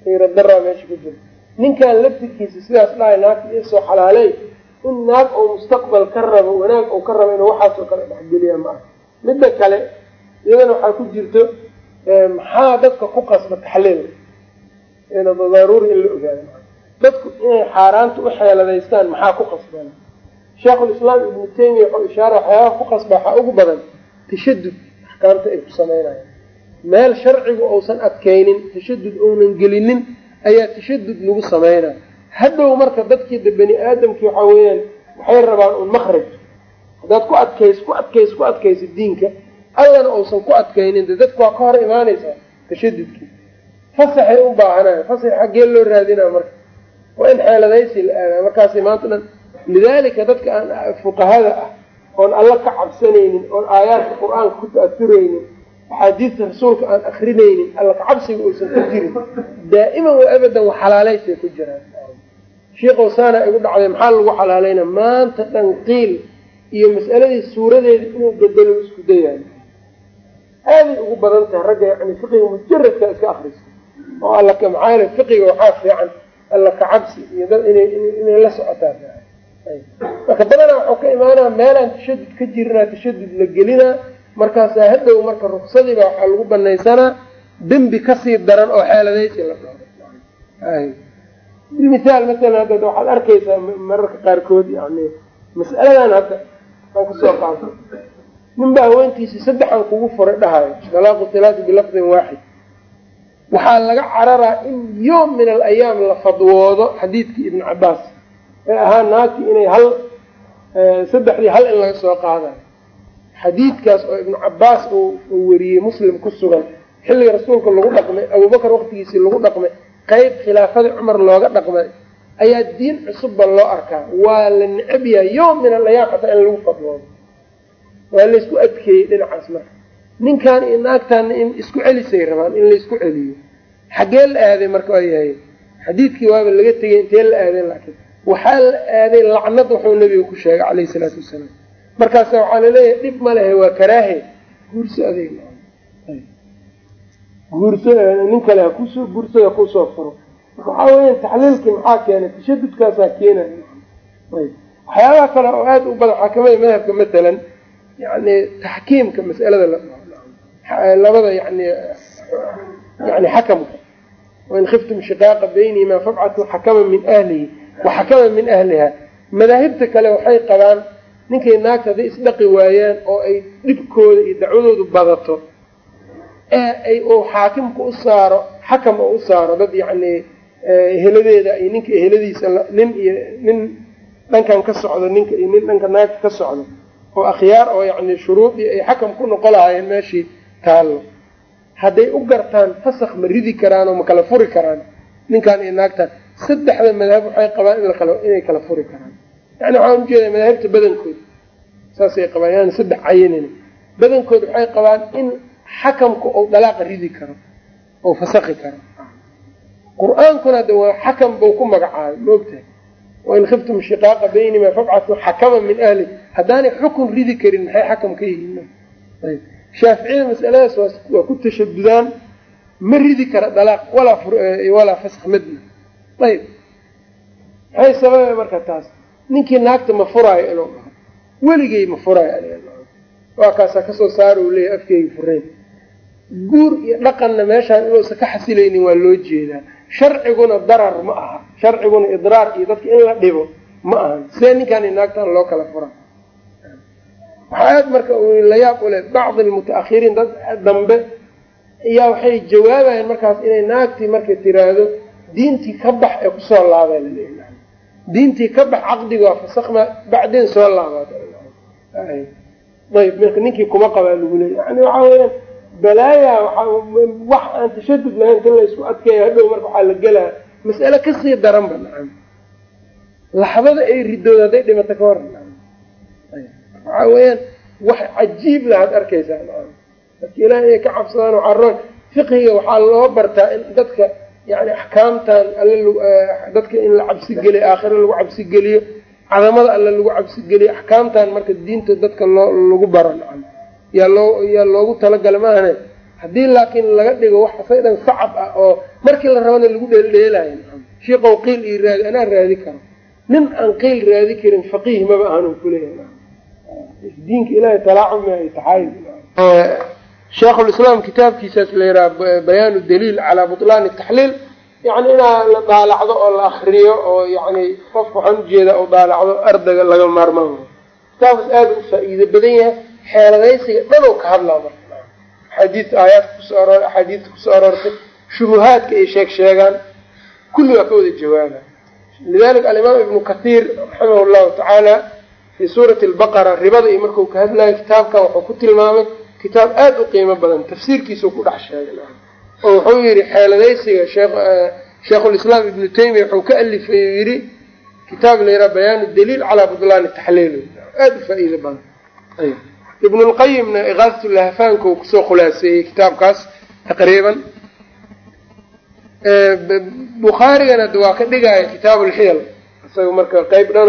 kiiro daraa meesha ku jira ninkan laftirkiisa sidaas dhahay naagta isoo xalaaley in naag oo mustaqbal ka rabo wanaag oo ka rabo inuu waxaasoo kale dhexgeliya ma aha midda kale iyadana waxaa ku jirto maxaa dadka ku qasba taxliil? Daruuri in la ogaado dadku inay xaaraanta u xeeladaystaan maxaa ku qasban sheekhulislaam ibnu taymiya wuxuu ishaara waxyaabaha ku qasba waxaa ugu badan tashadud axkaamta ay ku sameynayaan. Meel sharcigu uusan adkaynin tashadud uunan gelinin ayaa tashadud lagu sameynaya. Hadhow marka dadkiida bani aadamkii waxaa weeyaan waxay rabaan un makraj haddaad ku adkays ku adkays ku adkaysa diinka allana uusan ku adkaynin de dadku waa ka hor imaanaysaa tashadudkii fasaxay u baahanayo fasax xaggee loo raadinaa marka waa in xeeladaysi markaasi maanta dhan lidaalika dadka aan fuqahada ah oon alla ka cabsanaynin oon aayaadka qur'aanka ku ta'aturaynin axaadiista rasuulka aan akrinaynin alla kacabsiga uusan ku jirin daa'iman wa abadan wa xalaalaysay ku jiraan. Sheikhow saana igu dhacday maxaa lagu xalaalayna? Maanta dhan qiil iyo mas'aladii suuradeeda inuu bedelo isku dayayo aaday ugu badan tahay ragga yani fiqiga mujaradka iska akrista oo alla ka maxaa yele fiqiga waxaa fiican alla kacabsi iyo dad inay la socotaa marka badanaa waxuu ka imaanaa meelaan tashadud ka jirinaa tashadud la gelinaa markaasaa hadhow marka ruksadiiba waxaa lagu banaysanaa dembi ka sii daran oo xeeladaysi la dhao mihaal masalan hadda waxaad arkaysaa mararka qaarkood yani mas'aladan hadda aan ku soo qaato. Ninba haweentiisii saddexan kugu furay dhahayo dalaaqu hilaati bilafdin waaxid waxaa laga cararaa in yoom min alayaam la fadwoodo xadiidkii ibnu cabaas ee ahaa naagti inay hal saddexdii hal in laga soo qaadayo xadiidkaas oo ibnu cabaas uu weriyey muslim ku sugan xilliga rasuulka lagu dhaqmay abubakar waqtigiisii lagu dhaqmay qeyb khilaafadii cumar looga dhaqmay ayaa diin cusubba loo arkaa. Waa la necab yahay yoom min alayaam xataa in lagu fadwoodo. Waa laysku adkeeyey dhinacaas marka ninkan iyo naagtaana in isku celisay rabaan in laysku celiyo. Xaggee la aaday marka waa yahay? Xadiidkii waaba laga tegay intee la aaday laakiin waxaa la aaday lacnad wuxuu nabiga ku sheegay caleyhi salaatu wasalaam. Markaasa waxaa la leeyahay dhib ma lehe waa karaahe. Guurso adeeg guurso nin kale ha ku soo guursada ku soo furo. Marka waxaa weya taxliilkii maxaa keenay? Tashadudkaasaa keenay. Waxyaabaha kale oo aada u badan waxaa kamida madhabka matalan yani taxkiimka mas'alada labada yani yani xakamka wain khiftum shiqaaqa baynihima fabcatuu xakaman min ahlihi wa xakaman min ahliha. Madaahibta kale waxay qabaan ninkay naagta hadday isdhaqi waayaan oo ay dhibkooda iyo dacwadoodu badato ee ay uu xaakimka u saaro xakam oo u saaro dad yacni eheladeeda iyo ninka eheladiisa nin iyo nin dhankan ka socdo ninka iyo nin dhanka naagta ka socdo oo akhyaar oo yacni shuruudii ay xakam ku noqo lahaayeen meeshii taallo hadday u gartaan fasakh ma ridi karaan oo ma kala furi karaan. Ninkan iyo naagtan saddexda madahab waxay qabaan inay kala furi karaan. Yani waxaan u jeedaa madaahibta badankood. Saasay qabaan yani saddex cayanin badankood waxay qabaan in xakamku uu dalaaqa ridi karo oo fasakhi karo. Qur'aankuna de waa xakam buu ku magacaabay maogtahay wain khiftum shiqaaqa baynima fabcatuu xakaman min ahli. Haddaanay xukun ridi karin maxay xakam ka yihiin shaaficiyada masaladaas waa ku tashadudaan ma ridi kara dalaaq walaa fask midna. Ayb maxay sababay marka taas ninkii naagta ma furaayo inuu dhaho. Weligay ma furaayo waa kaasaa ka soo saara uu leeyahy afkeyga furayn guur iyo dhaqanna meeshaan inuusan ka xasilaynin waa loo jeedaa. Sharciguna darar ma aha. Sharciguna idraar iyo dadka in la dhibo ma ahan. See ninkaan naagtan loo kala fura waxaa aad marka layaab u leh bacdi almuta-akhiriin dad dambe? Ayaa waxay jawaabayeen markaas inay naagtii markay tiraahdo diintii ka bax ee ku soo laabay la leeyahay diintii ka bax caqdiga waa fasakma bacdeen soo laabaad ayb marka ninkii kuma qabaa lagu leeya yani waxaa weyaan balaaya wax aan tashadud lahayn kan laysku adkeeya hadhow marka waxaa la gelaa mas'ale ka sii daranba nacam. Laxdada ay ridooda hadday dhimata ka hor waxaa weeyaan wax cajiib lahaad arkaysaa dadka ilaah inay ka cabsadaan oo caroon fiqiga waxaa loo bartaa in dadka yani axkaamtan alle dadka in la cabsigeliyo aakhira lagu cabsigeliyo cadamada alle lagu cabsigeliyo axkaamtan marka diinta dadka loo lagu baro nacam yaa loo yaa loogu talagala maahane haddii laakiin laga dhigo wax asay dhan sacab ah oo markii la rabana lagu dheeldheelayo shiiqow qiil iyo raadi anaa raadi karo. Nin aan qiil raadi karin faqiih maba ahan kuleeyahay diinka ilahay ay taxaay sheikhulislaam kitaabkiisaas la yidhaha bayaanu daliil calaa butlaani taxliil. Yani inaa la daalacdo oo la akriyo oo yani qofka waxaan u jeedaa u daalacdo ardayga laga maarmaan. Kitaabkaas aada u faa-iido badan yahay xeeladaysiga dhanow ka hadlaa marka. Axaadiista aayaadka ku soo aroor axaadiista ku soo aroortay shubuhaadka ay sheeg sheegaan kulli waa ka wada jawaaba lidalika alimaam ibnu kathiir raximah llahu tacaala fii suurati albaqara ribada iyo marku ka hadlayo kitaabkan wuxuu ku tilmaamay kitaab aada u qiimo badan tafsiirkiisuu ku dhex sheegay oo wuxuu yihi xeeladaysiga sheikhulislaam ibnu taymiya wuxuu ka alifay u yihi kitaab la yidhaha bayaanu daliil calaa budlaani taxliil aada u faa-iido lqayimna ikaasatu lahafaanka uu ku soo khulaaseeyey kitaabkaas taqriiban bukhaarigana waa ka dhigaya kitaab lxiyal isaga marka qeyb dhan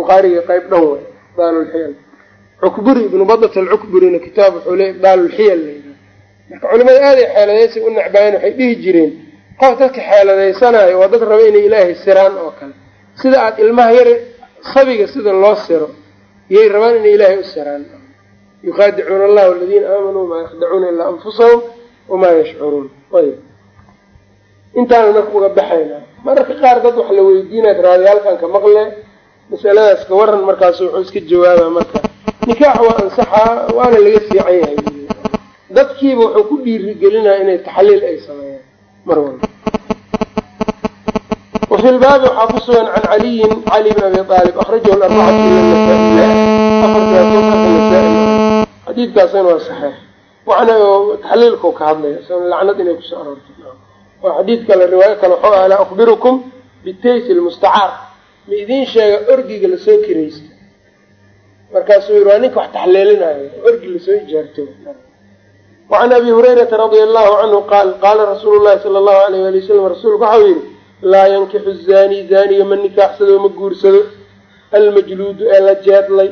bukhaariga qeyb dhan way ibdaalulxiyal cukburi ibnu badat alcukburina kitaab wuxuu le ibdaalulxiyal layidhaha marka culimada aaday xeeladaysi u necbaayeen waxay dhihi jireen qof dadka xeeladaysanayo waa dad raba inay ilaahay siraan oo kale. Sida aada ilmaha yar sabiga sida loo siro iyay rabaan inay ilaahay u siraan. Yuqaadicuuna allah aladiina aamanuu maa yakdacuuna ilaa anfusahum wamaa yashcuruun. Ayb intaana marka uga baxayna mararka qaar dad wax la weydiinaya raadiyaalkan ka maqle. Masaladaas ka waran markaas wuxuu iska jawaaba marka. Nikaax waa ansaxaa waana laga fiican yahay. Dadkiiba wuxuu ku dhiirigelinaya inay taxliil ay sameeyaan mar walba. Wafi lbaabi waxaa ku sugan can caliyin cali bn abi aalib akhrajahu arbacatu xadiidkaasna waa saxeix wana taxliilkau ka hadlaya lacnad inay ku soo aroortay waa xadiid kale riwaayo kale waxuu alaa akbirukum bitaysi lmustacaar ma idiin sheega orgiga la soo kiraysta markaasuu yiri waa ninka wax taxliilinayo orgi la soo ijaarto. Wacan abi hurayrata radia allahu canhu qaal qaala rasuulu llahi sala allahu alayh ali wasalam rasuulku waxau yihi laa yankixu zaani zaaniga ma nikaaxsado ma guursado almajluudu ee la jeedlay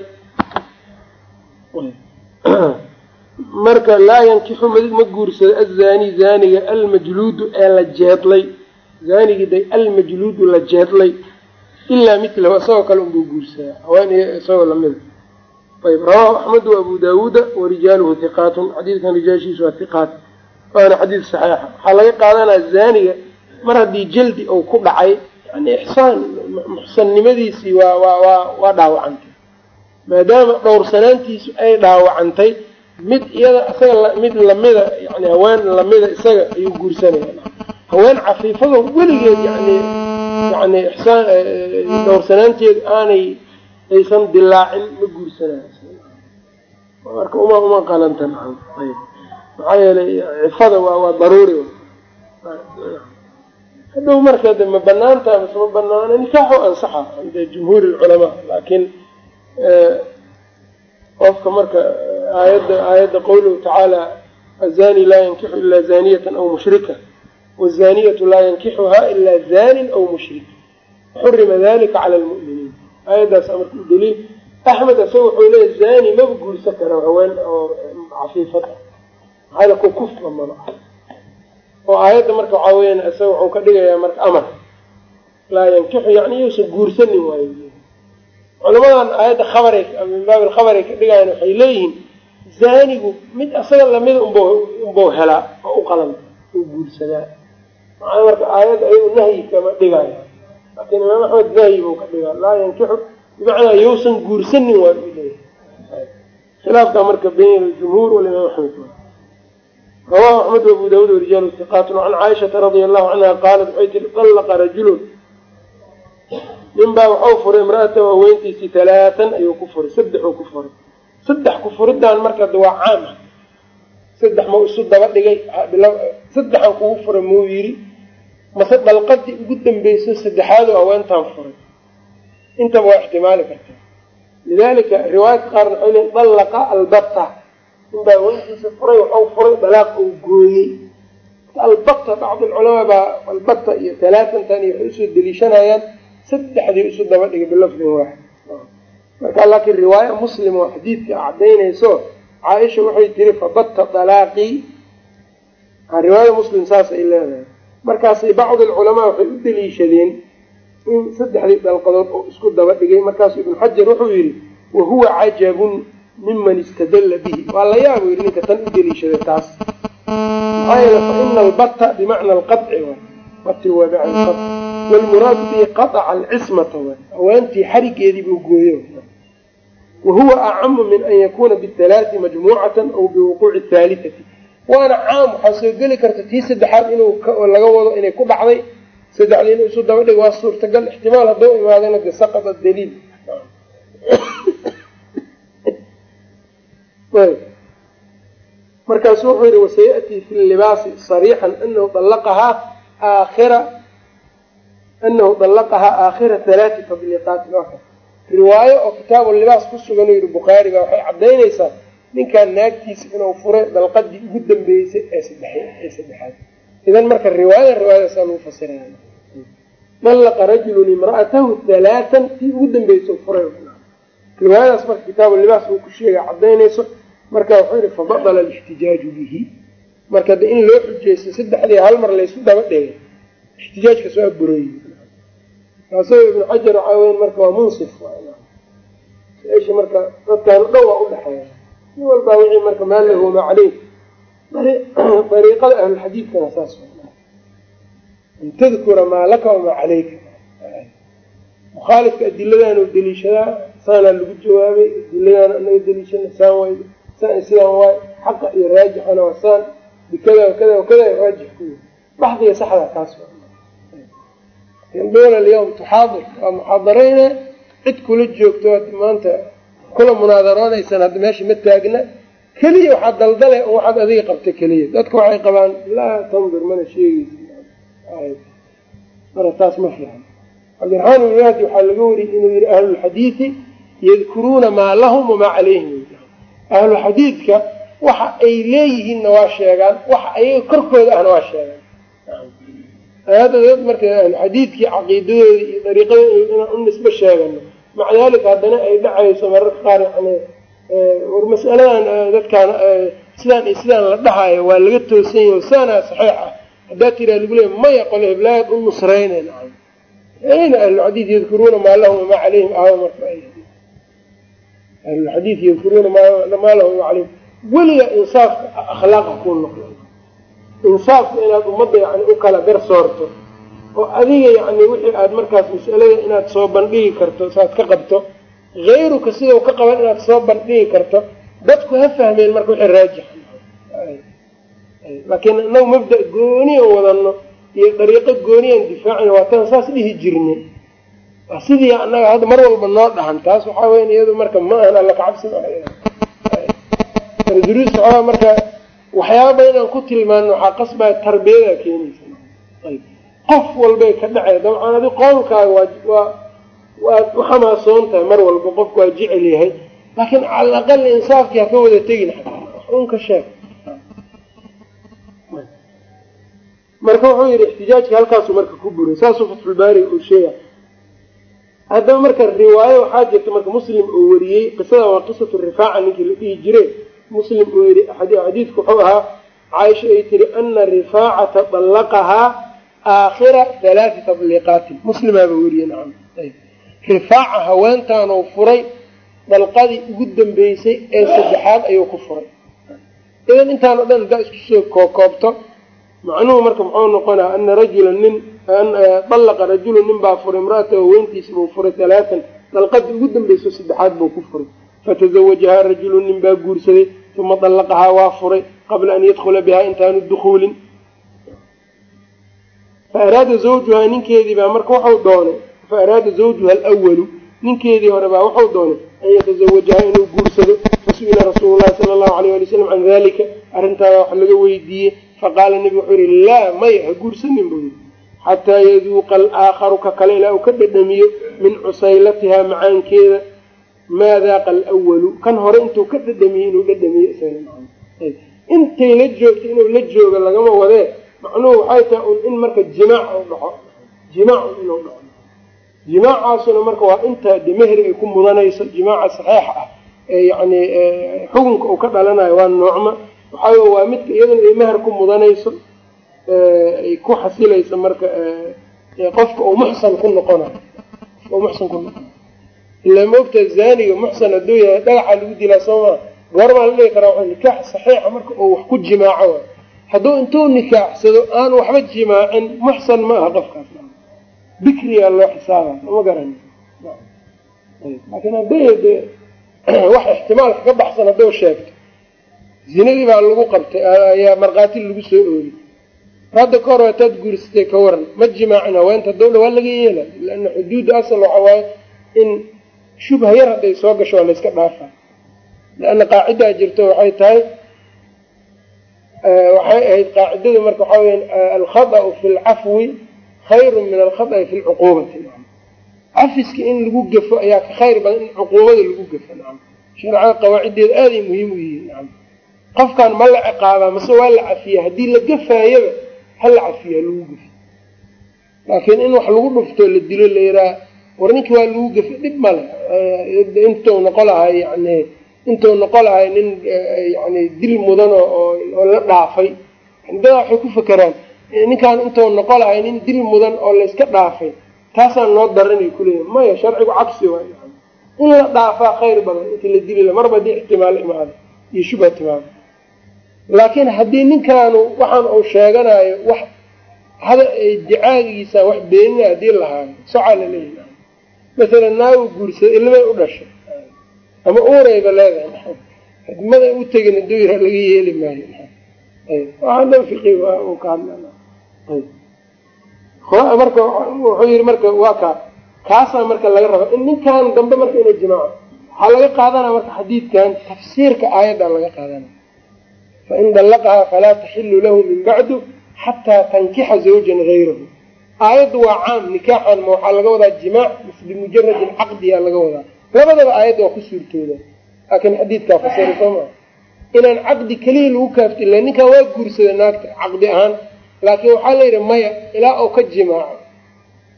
marka laa yankixu ma guursado azaani zaaniga almajluudu ee la jeedlay. Zaanigii day almajluudu la jeedlay. Ilaa milahu isagoo kale unbuu guursadaa. Haween isagoo lamida ayb rawaahu axmed wa abu daawuuda warijaaluhu hiqaatun xadiidkan rijaashiisu waa hiqaat waana xadiid saxiixa. Waxaa laga qaadanaa zaaniga mar haddii jaldi uu ku dhacay yani ixsaan muxsannimadiisii waa waa waa waa dhaawacantay. Maadaama dhowrsanaantiisu ay dhaawacantay mid iyada isaga mid lamida yani haween lamida isaga ayuu guursanaya. Haween cafiifado weligeed yani yani ixsaan dhowrsanaanteedu aanay aysan dilaacin ma guursanayo marka uma uma qalanta ayb maxaa yeelay cifada waa waa daruuri. Hadhow marka de ma banaanta mase ma banaana nikaaxu ansaxa cinda jumhuuri lculamaa laakiin qofka marka aayadda aayadda qawluhu tacaala azani laa yankixu ilaa zaniyatan aw mushrika wazaniyatu laa yankixuha ilaa zanin aw mushrik. Xurima dalika cala lmu'miniin aayaddaas marka u daliil. Axmed isaga wuxuu leeya zani maba guursan kara haween oo cafiifad. Ah maxaa ku kufka maba oo aayadda marka waxaa weyan isaga wuxuu ka dhigayaa marka amar. Laa yankixu yani yuusan guursanin waayo culamadan aayadda khabaray min baabi alkhabaray ka dhigayan waxay leeyihiin zaanigu mid asaga lamida unb unbau helaa oo u qalanta u guursadaa. Maxaa marka aayadda ayagu nahyi kama dhigaayo laakiin imaam axmed nahyi buu ka dhigaa. Laa yankixu bimacnaa yuusan guursanin waa u leeyahy khilaafka marka bayn jumhuur walimaam axmed rawahu axmed abu daawud warijaalu hiqaatun can caaishata radia allahu canha qaalat waxay tiri dallaqa rajulun nin baa waxau furay imra'atahu haweentiisii talaatan ayuu ku furay saddexuu ku furay. Saddex ku furidaan marka de waa caam. Ah saddex mau isu daba dhigay saddexan kugu furay muu yiri mase dalqadii ugu dambeyso saddexaadu haweentaan furay. Intaba waa ixtimaali kartaa. Lidalika riwaayadka qaarna waxay leeyiin dallaqa albata inbaa weyntiisa furay waxau furay dalaaq uu gooyey. Albata bacd alculamaa baa albata iyo talaatantan iyo waxay u soo deliishanayaan saddexdii isu daba dhigay bilafdin waaxid marka laakiin riwaaya muslim oo xadiidka cadaynayso caaisha waxay tiri fabata dalaaqii riwaayada muslim saas ay leedahay. Markaasay bacdi alculamaa waxay u deliishadeen in saddexdii dalqadood oo isku daba dhigay. Markaasu ibnu xajar wuxuu yidhi wahuwa cajabun miman istadalla bihi. Waa la yaabo yidhi ninka tan u deliishaday taas. Maxaa yeele fa ina albata bimacna alqaci wa bati waa bimacna alqaci walmuraadu bihi qataca alcismata wa hawaantii xarigeedii buu gooyo wahuwa acamu min an yakuna bitalaati majmuucatan aw biwuquuci thaalitati waana caam waxaa soo geli karta tii saddexaad inuu laga wado inay ku dhacday saddexdii inuu isu daba dhigo waa suurtagal ixtimaal hadduu imaadana de saqada daliil markaasu wuxuu yihi wasayaأtii fi libaasi صariixan anahu dalaqahaa aakhira anahu dalaqahaa aakhira halaati tadliiqaatin waa riwaayo oo kitaabu libaas ku sugan u yihi bukhaariga waxay cadaynaysaa ninkaan naagtiisa inuu furay dalqadii ugu dambeysay ee ee saddexaad idan marka riwaayada riwaayadaasaa lagu fasiraya dallaqa rajulun imra'atahu halaatan tii ugu dambeysay furay riwaayadaas marka kitaabu libaas uu ku sheega cadaynayso marka wuxuu yihi fabadala alixtijaaju bihi marka de in loo xujeysto saddexdii hal mar laysu daba dhigay ixtijaajkaas waa bureeyey taasoo ibnu xajar waxaa weyn marka waa munsif isha marka dadkaan dhan waa udhexeeya nin walbaa wixii marka maa lahu maa caleyh dariiqada ahlulxadiidkana saas an tadkura maa laka wamaa caleyka mukhaalifka adiladaanu deliishadaa saanaa lagu jawaabay. Adiladaana anaga deliishana saan way saan sidaan waay xaqa iyo raajixana waa saan. Bikada wakada wakada raajix ku yahy baxdiga saxda kaas doola alyawm tuxaadir waa muxaadareyna cid kula joogto maanta kula munaadaroonaysan hadda meesha ma taagna keliya waxaa daldale waxaad adiga qabta keliya. Dadka waxay qabaan laa tandur mana sheegeysa mara taas ma fiican. Cabdiraxmaan ibn mahdi waxaa laga wariyey inuu yihi ahlulxadiidi yadkuruuna maa lahum wamaa calayhim ahluxadiidka waxa ay leeyihiinna waa sheegaan waxa ayaga korkooda ahna waa sheegaan dad marka ahluxadiidkii caqiidadooda iyo dariiqadooda inaan u nisbo sheegano maca daalika haddana ay dhacayso mararka qaar yani war masaladan dadkaan sidaan iyo sidaan la dhahayo waa laga toosan yahi saana saxiix ah haddaa tiraa lagu leeya maya qole heblaayad u nusraynen ayna ahlulxadiid yadkuruuna maa lahum wamaa calayhim ahaw marka ahlulxadiid yadkuruuna maa lahum wamaa calayhim weliga insaafka akhlaaqa kuu noqda insaafka inaad ummadda yani u kala gar oo adiga yani wixii aad markaas masalada inaad soo bandhigi karto saad ka qabto hayruka sida ka qaban inaad soo bandhigi karto dadku ha fahmeen marka wixii raajix. Laakiin inagu mabda gooniyan wadano iyo dariiqo gooniyaan difaacina waataan saas dhihi jirnay. Sidii anaga hadda mar walba noo dhahan taas waxaa weya iyadu marka ma ahan alla kacabsi duruus waxaa marka waxyaaba inaan ku tilmaano waxaa qasbaya tarbiyada keenaysa. Qof walbay ka dhacay dabcan adi qowlkaaga waa waa waad u xamaasoon tahay mar walba qofku waa jecel yahay. Laakiin cala alaqal insaafkii ha ka wada tegin. Un ka sheeg marka wuxuu yihi ixtijaajkii halkaasuu marka ku buray. Saasuu fatxulbaariga uu sheega haddaba marka riwaayo waxaa jirta marka muslim uu wariyey qisada waa qisatu rifaaca ninkii la dhihi jire muslim uu yihi xadiidku wuxuu ahaa caaisha ay tiri ana rifaacata dallaqahaa aakhira halaati tadliiqaatin muslimaaba weriye nacam rifaaca haweentaanuu furay dalqadii ugu dambeysay ee saddexaad ayuu ku furay. Idan intaan o dhan haddaa isku soo kookoobto macnuhu marka muxuu noqonaa ana rajula nin dallaqa rajulun nin baa furay imraata haweentiisa buu furay halaatan dalqadii ugu dambayso saddexaad buu ku furay. Fatazawajahaa rajulun nin baa guursaday uma dallaqahaa waa furay qabla an yadkhula bihaa intaanu dukuulin fa araada zawjuhaa ninkeedii baa marka waxau doonay fa araada zawjuha alwalu ninkeedii hore baa waxau doonay an yatazawajahaa inuu guursado fasu'ila rasuulu llahi sala allahu alayh ali wasalam can dalika arrintaada wax laga weydiiyey faqaala nebigu wuxuu yihi laa maya guursanin buu yidhi xataa yaduuqa alaakharu ka kale ilaa uu ka dhadhamiyo min cusaylatihaa macaankeeda maa daaqa alwalu kan hore intuu ka dhadhamiyey inuu dhadhamiye intay la joogto inuu la joogo lagama wadee macnuhu waxay tahay un in marka jimaac u dhaco. Jimaac inuu dhaco. Jimaacaasuna marka waa inta de mehri ay ku mudanayso jimaaca saxeixa ah. Ee yani xukunka uu ka dhalanayo waa noocma waxaa waa midka iyaduna ay meher ku mudanayso ay ku xasilayso marka qofka uu muxsan ku noqonayo muxsan ku noqonayo ilaa maogta zaniga muxsan hadduu yahay dhagaxa lagu dilaa sooma goormaa la dhihi karaa waa nikaax saxiixa marka uu wax ku jimaaco hadduu intuu nikaaxsado aan waxba jimaacin muxsan ma aha qofkaas. Bikriyaa loo xisaaba ma garani laakiin hadday wax ixtimaalka ka baxsan hadduu sheegto zinadii baa lagu qabtay ayaa markhaati lagu soo oogay hadda ka hor hataad guursatay ka waran ma jimaacin haweenta dha waa laga yeela laana xuduudda asal waxa waaye in shubha yar hadday soo gasho waa layska dhaafaa leanna qaacidaa jirto waxay tahay waxay ahayd qaacidadu marka waxaa weya alkhada'u fi lcafwi khayrun min alkhada'i fi lcuquubati cafiska in lagu gafo ayaa ka khayr badan in cuquubada lagu gafo shareecada qawaaciddeeda aaday muhiim u yihiin qofkan ma la ciqaabaa mase waa la cafiya haddii la gafaayaba ha la cafiya lagu gafo laakiin in wax lagu dhufto la dilo la yidhaha war ninkii waa lagu gafo dhib male intuu noqo lahay yani intuu noqo lahay nin yani dil mudan oo la dhaafay. Dadaa waxay ku fakeraan ninkaan intuu noqo lahay nin dil mudan oo layska dhaafay. Taasaan noo daranay kuleeyahy maya sharcigu cabsi waay in la dhaafaa khayr badan intii la dili marba haddii ixtimaal imaado iyo shubha timaado. Laakiin haddii ninkaanu waxaan uu sheeganayo wax hada dicaagiisa wax beenina haddii lahaayo socaa la leeyahy masalan naagu guursada ilmay u dhashay ama uurayba leedahay xidmada u tegin haduu laga yeeli maayo waxaa dhan wuxuu yihi marka waa kaa kaasaa marka laga raba in ninkan dambe marka inay jimaaco waxaa laga qaadanaya marka xadiidkan tafsiirka aayaddaa laga qaadanaya fain dallaqahaa falaa taxilu lahu min bacdu xataa tankixa zawjan gayrahu aayaddu waa caam nikaaxan ma waxaa laga wadaa jimaac bimujaradin caqdiyaa laga wadaa. Labadaba aayadda waa ku suurtooda. Laakiin xadiidkaa fasira soo maa inaan caqdi keliya lagu kaafti ila ninkan waa guursada naagta caqdi ahaan. Laakiin waxaa la yidhi maya ilaa oo ka jimaaco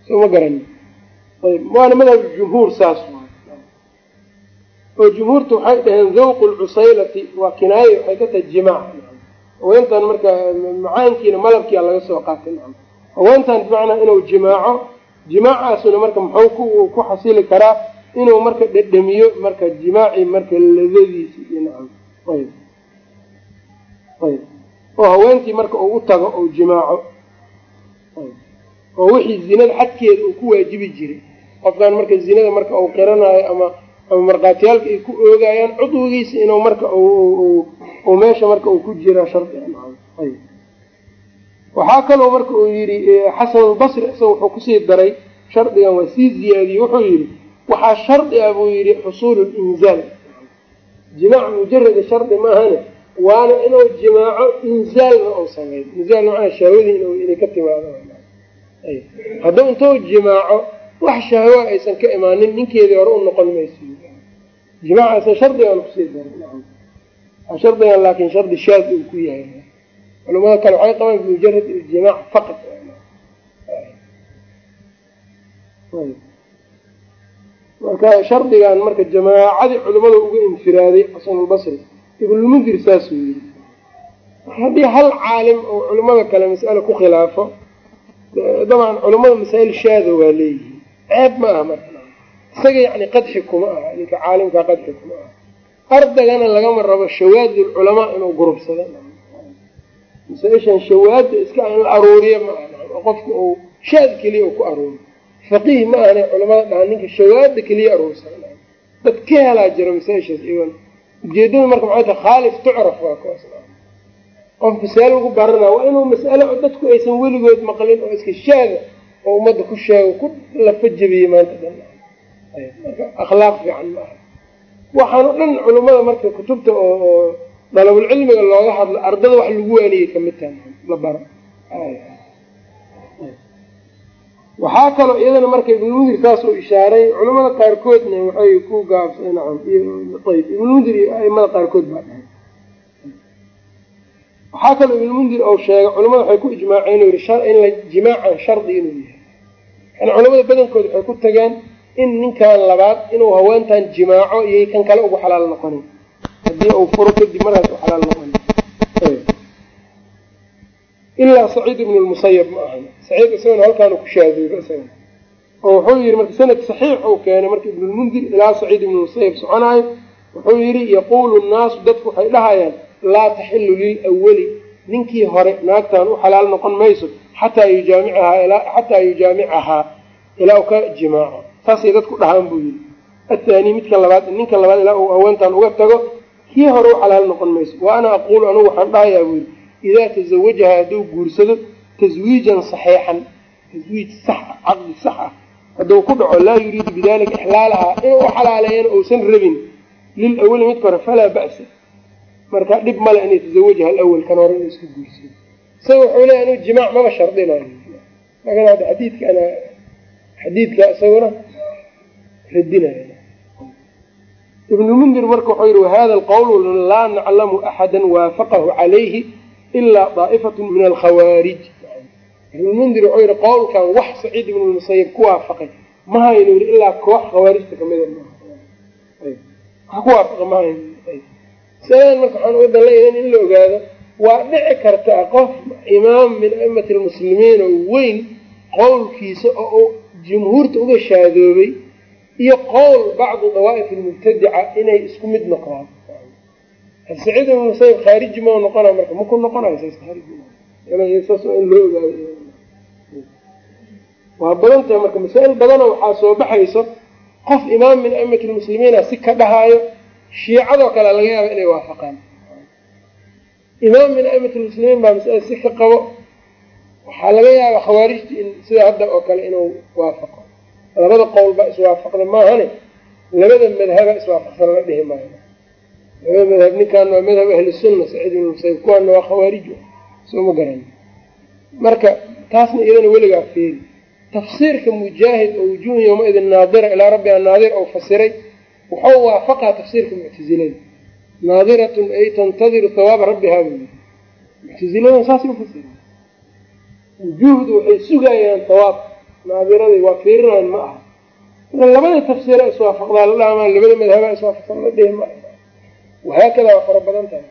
soo ma garani waana madhab jumhuur saas oo jumhuurta waxay dhaheen zawqu lcusaylati waa kinaaye waxay ka tahay jimaac. Haweentan marka macaankiina malabkiia laga soo qaatay haweentan bimacnaa inuu jimaaco jimaacaasuna marka muxuu ku xasili karaa inuu marka dhedhamiyo marka jimaaci marka ladadiisi nacam. Ayb ayb oo haweentii marka uu u tago ou jimaaco. Oo wixii zinada xadkeeda uu ku waajibi jiray. Qofkan marka zinada marka uu qiranayo ama ama markhaatiyaalka ay ku oogayaan cudwigiisa inuu marka uu meesha marka uu ku jira shardi waxaa kaloo marka uu yidhi xasanulbasri isaga wuxuu ku sii daray shardigan waa sii ziyaadiyey. Wuxuu yidhi waxaa shardi ah buu yidhi xusuulu linzaal jimaac mujarada shardi maahane waana inuu jimaaco inzaalna uu sameeyo inzaal macnaa shahwadii inay ka timaado. Hadduu intuu jimaaco wax shahwa aysan ka imaanin ninkeedii hore u noqon mayso jimaacaasa shardigan ku sii daray shardigan laakiin shardi shaad uu ku yahay culamada kale waxay qabaan bimujarad iljimaac faqat. Marka shardigan marka jamaacadii culimada uga infiraaday xasanulbasri ibnulmundir saasuu yiri haddii hal caalim oo culimada kale mas'ale ku khilaafo dabcan culimada masaa'il shaada waa leeyihiin. Ceeb ma aha marka. Isaga yacni qadxi kuma aha ninka caalimkaa qadxi kuma aha. Ardaygana lagama rabo shawaadul culamaa inuu gurubsado masaa-ishan shawaadda iska in la aruuriyo ma aha. Oo qofka uu shaad keliya uu ku aruuriyo faqiih ma ahana culamada dhaha ninka shawaadda keliya aruursan. Dad ka helaa jiro masaa-ishaas iwan ujeedada marka maxay tahay khaalif tucraf waa kuwaas qofka see lagu baranaa waa inuu mas'ale dadku aysan weligood maqlin oo iska shaada oo ummadda ku sheego ku lafa jebiyey maanta dhan. Marka akhlaaq fiican ma aha. Waxaan o dhan culimmada marka kutubta oo dalabulcilmiga looga hadlo ardada wax lagu waaniyey ka mid tahay la baro. Waxaa kaloo iyadana marka ibnulmundir saas uu ishaaray culamada qaarkoodna waxay ku gaabsa nacam ayb ibnulmundir aimada qaarkood baa dhahay. Waxaa kaloo ibnulmundir ou sheegay culamada waxay ku ijmaaceen uu yihi in la jimaacan shardi inuu yahay. Yani culamada badankood waxay ku tageen in ninkan labaad inuu haweentan jimaaco iyo kan kale ugu xalaal noqonin haddii uu furo kadib markaas u xalaal noqonin ilaa saciid ibn lmusayab ma ahan saciid isagana halkaanu ku shaadooba isaga oo wuxuu yihi marka sanad saxiix uu keenay marka ibnulmundir ilaa saciid ibn musayab soconaayo wuxuu yihi yaquulu nnaasu dadku waxay dhahayaan laa taxilu lilawali ninkii hore naagtan u xalaal noqon mayso xataa yujaamicahaa yujaamicahaa ilaa u ka jimaaco. Saasay dadku dhahaan buu yihi athaani midka labaad ninka labaad ilaa uu haweentan uga tago kii u xalaal noqon mayso. Wa ana aquulu anugu waxaan dhahayaa buu yihi idaa tazawajaha hadduu guursado taswiijan saxiixan. Taswiij sax ah caqdi sax ah. Hadduu ku dhaco laa yuriidu bidalika ixlaalahaa inuu u xalaaleeyana uusan rabin. Lil awali midka hore falaa ba'sa. Marka dhib male inay tazawajaha alawal kan hore inuu iska guursado isaga wuxuu leeya anigu jimaac maba shardinayo. Lakin hadda xadiidka ana xadiidka isaguna radinaya ibnulmundir marka wuxuu yihi wahada alqowlu laa naclamu axada waafaqahu calayhi ilaa daa'ifatu min alkhawaarij. Ibnulmundir wuxuu yihi qowlkan wax saciid ibnulmusayib ku waafaqay ma haynu yihi ilaa koox khawaarijta kamida wax ku waafaqa ma haynu masalan marka waxaan uga danleeyahay in la ogaado waa dhici kartaa qof imaam min aimati lmuslimiin oo weyn qowlkiisa oo uu jumhuurta uga shaadoobay iyo qowl bacdu dawaa'if almubtadica inay isku mid noqdaan. Saciid ibn musayib khaariji ma noqona marka maku noqonayo saas in loo ogaado waa badan tahay marka masaa-il badana waxaa soo baxayso qof imaam min aimati lmuslimiina si ka dhahaayo shiicadoo kale laga yaaba inay waafaqaan. Imaam min aimati lmuslimiin baa masala si ka qabo waxaa laga yaaba khawaarijta in sida hadda oo kale inuu waafaqo labada qowl baa iswaafaqda maahane labada madhaba iswaafaqsan la dhihi maayo. Labada madhab ninkan waa madhab ahli sunna saciid ibn musayib kuwaana waa khawaarij soo ma garan. Marka taasna iyadana weligaa feeri tafsiirka mujaahid oo wujuuhu yowmaidin naadira ilaa rabbiha naadir ou fasiray wuxuu waafaqaa tafsiirka muctazilada naadiratun ay tantadiru hawaaba rabbihaa buu yii muctaziladan saasay ufasira wujuuhdu waxay sugayaan hawaab naadiraday waa fiirinayan ma aha. Marka labada tafsiira iswaafaqdaa la dhaamaa labada madhaba iswaafaqsan la dhihi ma aha. Wahaakada waa fara badan tahay.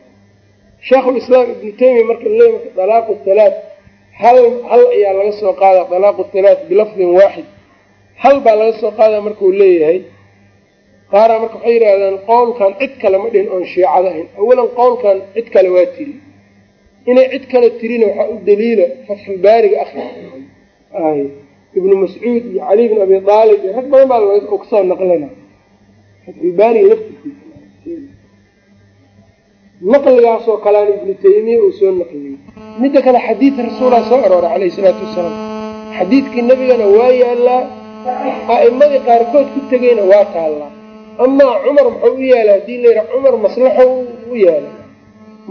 Sheekhulislaam ibnu taymiya marka le dalaaqu thalaat hal hal ayaa laga soo qaada dalaaqu thalaat bilafdin waaxid. Hal baa laga soo qaada markuu leeyahay. Qaaraa marka waxay yidhaahdaan qowlkan cid kale ma dhihin oon shiicada ahayn. Awalan qowlkan cid kale waa tiri. Inay cid kale tirina waxaa u daliila fatxulbaariga akri ibnu mascuud iyo cali bn abi aalib iyo rag badan baa ka soo fatxulbaariga laftirkiisa naqligaasoo kalean ibnu taymiya uu soo naqliyey midda kale xadiid rasuulaa soo arooray caleyhi salaatu wasalaam. Xadiidkii nabigana waa yaalaa a'imadii qaarkood ku tegeyna waa taallaa. Amaa cumar muxuu u yaalla haddii la yidhaha cumar maslaxo u yaalla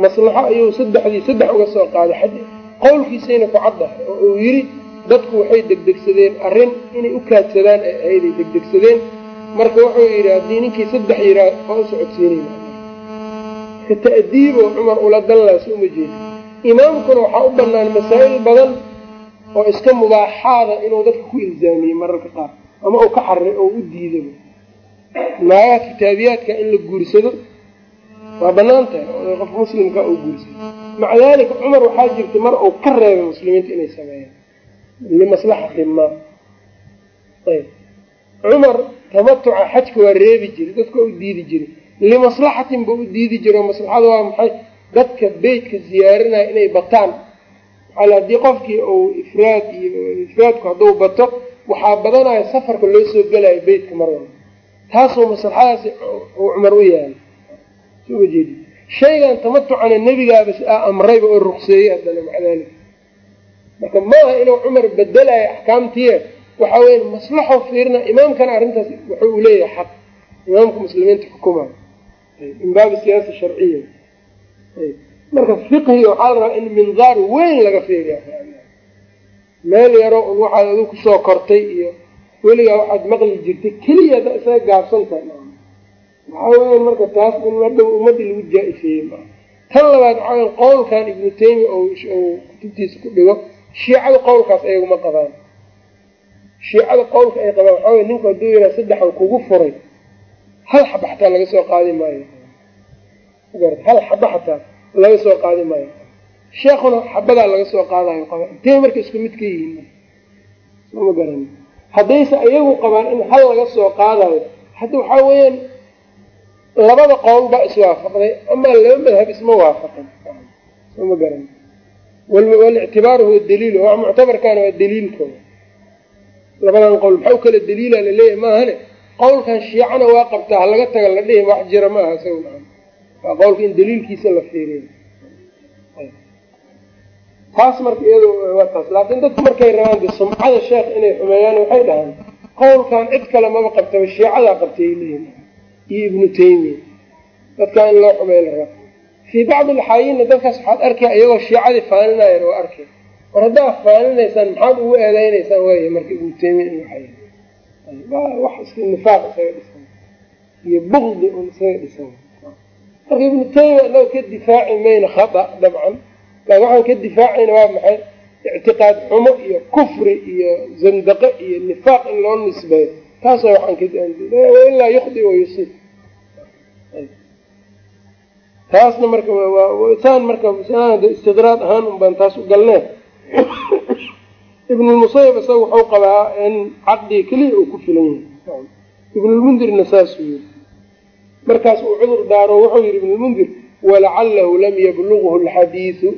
maslaxo ayuu saddexdii saddex uga soo qaaday. Qowlkiisayna ku caddahay oo uu yidhi dadku waxay degdegsadeen arrin inay u kaadsadaan ay ahayd ay degdegsadeen. Marka wuxuu yidhi haddii ninkii saddex yiraa waa u socodsiinayna ka ta'diiboo cumar ula danlaas uma jeeda imaamkuna waxaa u bannaan masaa'il badan oo iska mubaaxaada inuu dadka ku ilzaamiyey mararka qaar ama uu ka xaray oo u diidaba naagaha kitaabiyaadka in la guursado waa bannaan tahay oo qofka muslimka uu guursado maca daalika cumar waxaa jirtay mar uu ka reebay muslimiinta inay sameeyaan limaslaxati ma ayb cumar tamatuca xajka waa reebi jiray dadka u diidi jiray limaslaxatin buu u diidi jiray oo maslaxada waa maxay dadka beytka ziyaarinaya inay bataan maxaa haddii qofkii uu ifraad iyo ifraadku hadduu bato waxaa badanaya safarka loo soo gelayo beytka mar walba taasoo maslaxadaasi uu cumar u yahay soma jeedi shaygan tamatucana nebigaabas amrayba oo ruqseeyey haddana maca marka maaha inuu cumar bedelayo axkaamtiye. Waxa weya maslaxo fiirina imaamkana arrintaas wuxuu leeyahay xaq. Imaamka muslimiinta xukumayo min baabi siyaasa sharciya. Marka fiqhiga waxaa la rabaa in mindaar weyn laga fiiriya meel yaro un waxaad adu ku soo kortay iyo weligaa waxaad maqli jirtay keliya ada isaga gaabsantahay waxaa weya marka taas in madhow ummadii lagu jaa-ifeeyey tan labaad waxaa qowlkan ibnu taymiya kutubtiisa ku dhigo shiicada qowlkaas ayaguma qabaan. Shiicada qowlka ay qabaan waxaa wey ninku hadduu yaraa saddexan kugu furay hal xaba xataa laga soo qaadi maayo. Hal xaba xataa laga soo qaadi maayo. Sheekuna xabadaa laga soo qaadayo qaba. Intay marka isku mid ka yihiin? Soma garan. Haddayse ayagu qabaan in hal laga soo qaadayo hadda waxaa weeyaan labada qowl baa iswaafaqday amaa laba madhab isma waafaqin. Soma garan walictibaaru huwa daliil muctabarkaana waa daliilkooda labadan qowl maxaa u kala daliila la leeyahay maahane qowlkan shiicana waa qabtaa halaga taga la dhihi wax jira ma aha isaga maa waa qowlka in daliilkiisa la fiiriyo. Taas marka iyado waa taas. Laakiin dadku markay rabaan de sumcada sheekh inay xumeeyaan waxay dhahaan qowlkan cid kale maba qabtaba shiicadaa qabtay ay leeyihiin iyo ibnu taymiya dadkaa in loo xumeey la raba fii bacdi alxaayinna dadkaas waxaad arkay iyagoo shiicadii faaninayan waa arkay war haddaa faaninaysaan maxaad ugu eedeynaysaan waay marka ibnu taymiya in wax iska nifaaq isaga dhisan iyo bugdi un isaga dhisan marka ibnu taymiya anaga ka difaaci mayna khata dabcan laakin waxaan ka difaacayna waa maxay ictiqaad xumo iyo kufri iyo zandaqe iyo nifaaq in loo nisbeeyo taasa waxaan kailaa yukhdi wa yusiib taasna marka saan marka istidraad ahaan un baan taas u galneen ibnulmusayib isaga wuxuu qabaa in caqdiga keliya uu ku filan yahay. Ibnulmundirna saasuu yiri markaas uu cudur daaro wuxuu yihi ibnulmundir walacalahu lam yablughu alxadiidu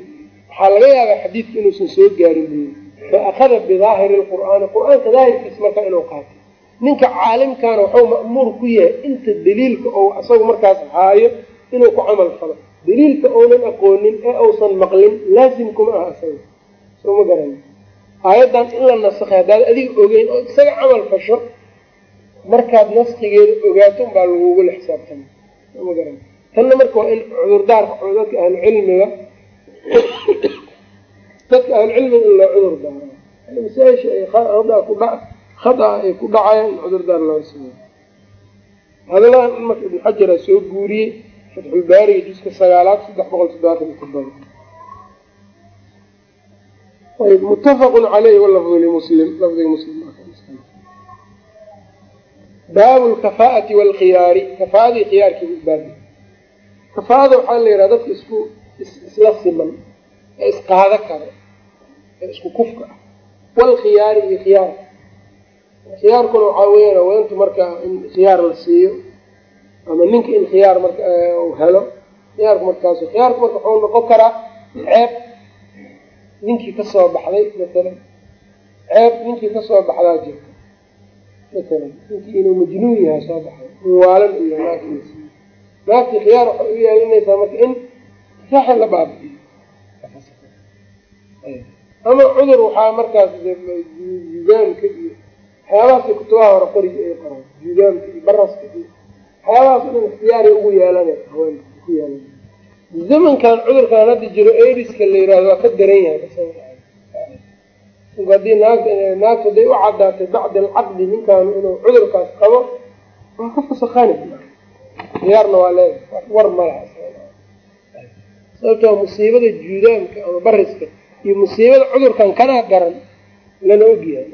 waxaa laga yaabaa xadiidka inuusan soo gaarin buyi fa akhada bidaahiri lqur'aani qur'aanka daahirkiisa marka inuu qaato. Ninka caalimkaana wuxuu ma'muur ku yahay inta daliilka ou isagu markaas haayo inuu ku camal falo. Daliilka ounan aqoonin ee uusan maqlin laasim kuma aha soo ma garan. Aayaddan in la nasakhay haddaad adiga ogeyn oo isaga camal fasho markaad naskigeeda ogaato unbaa lagugula xisaabtama soo ma garan. Tanna marka waa in cudurdaarka dadka ahlucilmiga dadka ahlucilmiga in loo cudur daaro. Masaaisha ay khada ay ku dhacayaan in cudurdaar loo sameeyo hadaladan marka ibn xajara soo guuriyey fatxulbaariga juska sagaalaad saddex boqol toddobaatan iyo todoba ayb muttafaqun caleyhi walafdu limuslim lafdiga muslim baabu lkafaa'ati walkhiyaari kafaaadii khiyaarkii baabi kafaa'ada waxaa la yidhaha dadka isku isla siman ee isqaado karo ee isku kufka. Ah walkhiyaari iyo khiyaarka khiyaarkuna waxaa weyaan haweentu marka in khiyaar la siiyo ama ninka in khiyaar marka u helo khiyaarku markaas khiyaarku marka waxuu noqon karaa ceeb ninkii ka soo baxday matalan ceeb ninkii ka soo baxdaa jirta matalan ninkii inuu majnuun yahay soo baxday muwaalan iyo naagtiisa naagtii khiyaar waxay u yeelanaysaa marka in saxa la baabi'iyo. Ama cudur waxaa markaas juugaamka iyo waxyaabahaas kutubaha hore qorigi ay qoraan juugaamka iyo baraska iyo waxyaabahaas o dhan ikhtiyaari ugu yeelanaysa haweenka ku yeelan zamankan cudurkan hadda jiro aidiska la yiraahdo waa ka daran yahay haddii naagtu hadday u cadaatay bacda alcaqdi ninkaanu inuu cudurkaas qabo waa ka fasakani khiyaarna waa leedahay war malaha sababtoo musiibada juudaamka ama bariska iyo musiibada cudurkan kanaa daran lana ogyahay.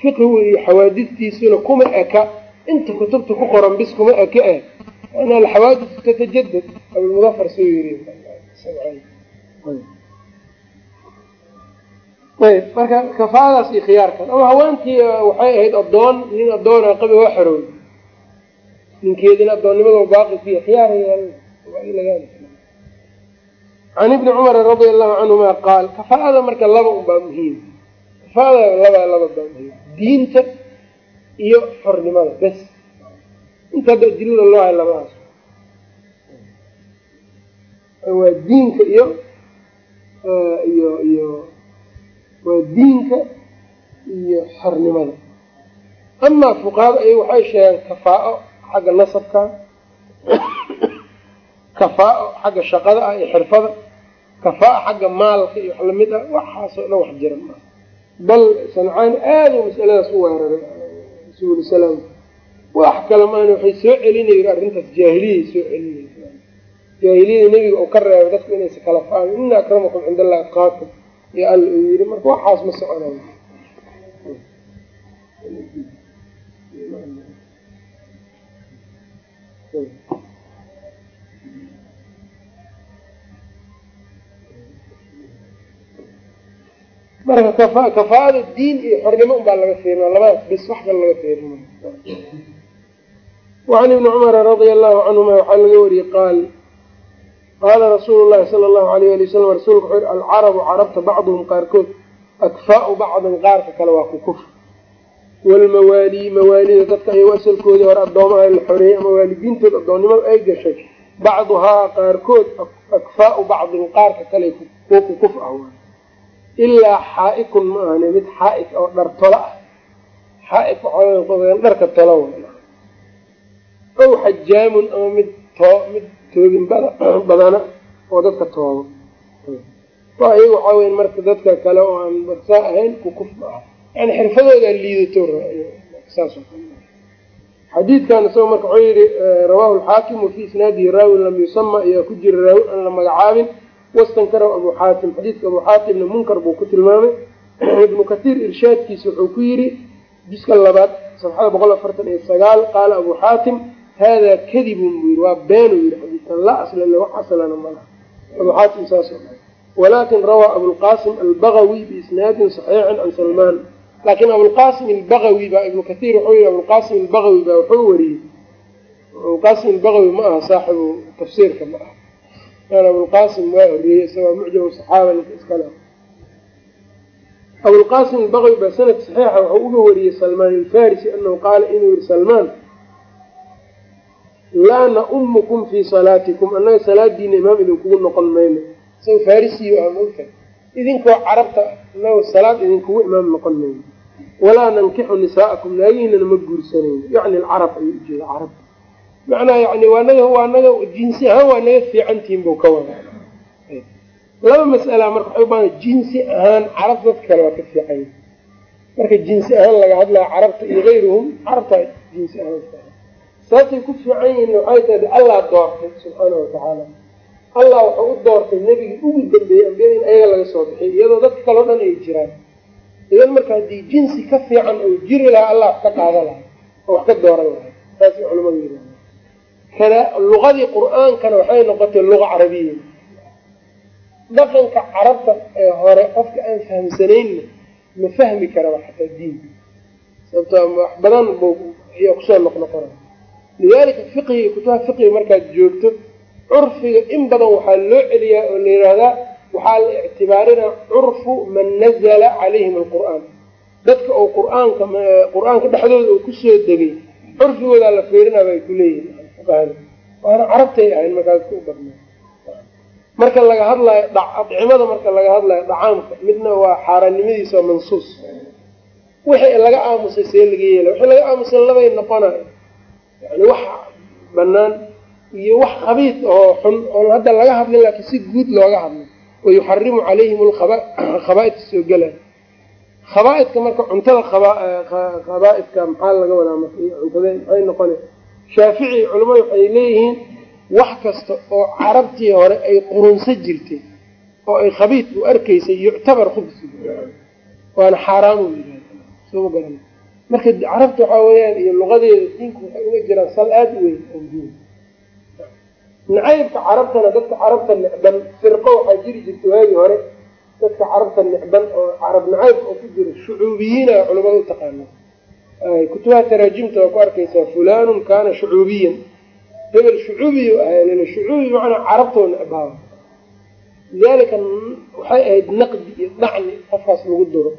Fiqigu iyo xawaadidtiisuna kuma eka inta kutubta ku qoran bis kuma eka eh ana alxawaadisu tatajadad abulmudafar soo yiri ayb marka kafaadaas iyo khiyaarkaas ama haweentii waxay ahayd adoon nin adoona qabi waa xerooy ninkeedina adoonnimada baaqi kuya khiyaar can ibni cumara radia allahu canhuma qaal kafaa'ada marka laba unbaa muhiim. Kafaada laba laba muhiim. Diinta iyo xornimada bes. Inta hadda adilada loo hay labadaas. Waa diinka iyo iyo iyo waa diinka iyo xornimada. Amaa fuqahada ay waxay sheegaan kafaa-o xagga nasabka kafaa-o xagga shaqada ah iyo xirfada kafaa xagga maalka iyo wax la mid ah waxaasoo dhan wax jira bal sancaani aada u masaladaas u weeraray rasuul salaam wax kale maan waxay soo celinayr arrintaas jaahiliyay soo celinaysa jaahiliyada nebiga uu ka reebay dadku inaysa kala faan ina akramakum cind allahi atqaakum iyo alla uu yidhi marka waxaas ma soconayo marka kafa kafaada diin iyo xornimo un baa laga fiirina labadaas bis wax laga fiirina wacan ibni cumara radia allahu canhuma waxaa laga wariyey qaal qaala rasuulu llahi sala allahu alayh ali wasalam rasuulka wuxuu yihi alcarabu carabta bacduhum qaarkood akfaau bacdin qaarka kale waa ku kufr. Walmawaalii mawaalida dadka ayago asalkoodii hore addoomaha la xoreeyey ama waalidiintood addoonnimada ay gashay bacduhaa qaarkood akfaau bacdin qaarka kale kuwa ku kuf ah ilaa xaa-ikun ma ahane mid xaa-ik oo dhar tolo ah. Xaa-ik waxaa dharka tolo w aw xajaamun ama mid too mid toogin bada badana oo dadka toobo waa iyaga waxaa weya marka dadka kale oo aan barsaa ahayn ku kuf ma yani xirfadoodaa liidato xadiidkan isagoo marka wuxuu yihi rawaahu alxaakim wafi isnaadihi raawin lam yusama ayaa ku jira raawi aan la magacaabin wastankarahu abu xaatim xadiidka abu xaatimna munkar buu ku tilmaamay. Ibnu katiir irshaadkiisa wuxuu ku yidhi jiska labaad safxada boqol afartan iyo sagaal qaala abu xaatim hada kadibun buu yidhi waa beenuu yidhi xadiidkan laa asla wax aslana malaha abu xaatim saas walakin rawaa abulqasim albagawi biisnaadin saxiixin can salmaan. Laakin abulqasim albagawi baa ibnu katiir wuxuu yihi abulqasim albagawi baa wuxuu wariyey. Abulqasim albagawi ma aha saaxibu tafsiirka ma aha kan abulqasim waa horreeyey isagoo mucjam saxaaba ninka iskale abulqasim albagawi baa sanad saxiixa wuxuu uga wariyey salmaan alfarisi anahu qaala inuu yihi salmaan laa naumukum fii salaatikum annaga salaadiina imaam idinkugu noqon mayno isaga farisiyo ah mogta idinkoo carabta anaga salaad idinkugu imaam noqon mayno walaa nankixu nisaa'akum naagihiinana ma guursanayno yacni alcarab ayuu ujeeda macnaha yani waa naga waa naga jinsi ahaan waa naga fiicantihin buu ka wada laba mas'ala marka waxay ubaahan jinsi ahaan carab dadka kale waa ka fiicanya marka jinsi ahaan laga hadlaya carabta iyo gayruhum carabta jinsi ahaan sababtay ku fiican yihiin waxay tahay allah doortay subxaana watacaala allah wuxuu u doortay nebigii ugu dambeeyey ambiyada in ayaga laga soo bixiy iyadoo dadka kaleo dhan ay jiraan. Idan marka haddii jinsi ka fiican oo jiri lahaa allah wax ka qaada lahay oo wax ka dooran lahay saasay culamadu yidhahda kana luqadii qur'aankana waxay noqotay luqa carabiya. Dhaqanka carabta ee hore qofka aan fahamsanaynna ma fahmi karaba xataa diinka sababto wax badan bu ayaa ku soo noqnoqona lidalika fiqiga kutuba fiqiga markaad joogto curfiga in badan waxaa loo celiyaa oo la yidhaahdaa waxaa la ictibaarinaa curfu man nazala calayhim alqur'aan. Dadka oo qur'aanka qur'aanka dhexdooda oo ku soo degay curfigoodaa la fiirinaa bay ku leeyihiin waana carabtay ahayn markaas ku badna marka laga hadlayo adcimada marka laga hadlayo dhacaamka midna waa xaaraannimadiisa waa mansuus. Wixii laga aamusay see laga yeela wixii laga aamusay labay noqonayo yani wax banaan iyo wax khabiid oo xun oon hadda laga hadlin laakiin si guud looga hadlo wayuxarimu calayhim lkhaba'idka soo gelay khabaaidka marka cuntada khabaaidka maxaa laga wadaa cuntada maxay noqona shaafici culamadu waxay leeyihiin wax kasta oo carabtii hore ay qurunsa jirtay oo ay khabiid u arkaysay yuctabar khubsi waana xaaraamu yihah soma garan. Marka carabta waxaa weyaan iyo luqadeeda diinku waxay uga jiraan sal aada u weyn oo diin nacaybka carabtana dadka carabta necban firqo waxaa jiri jirta waagii hore dadka carabta necban oo carab nacaybka oo ku jira shucuubiyiina culamada u taqaana kutubaha taraajimta waa ku arkaysaa fulanun kaana shucuubiyan hebel shucuubiyu ahay lila shucuubi macnaa carabtoo necbaaba lidaalika waxay ahayd naqdi iyo dacni qofkaas lagu duro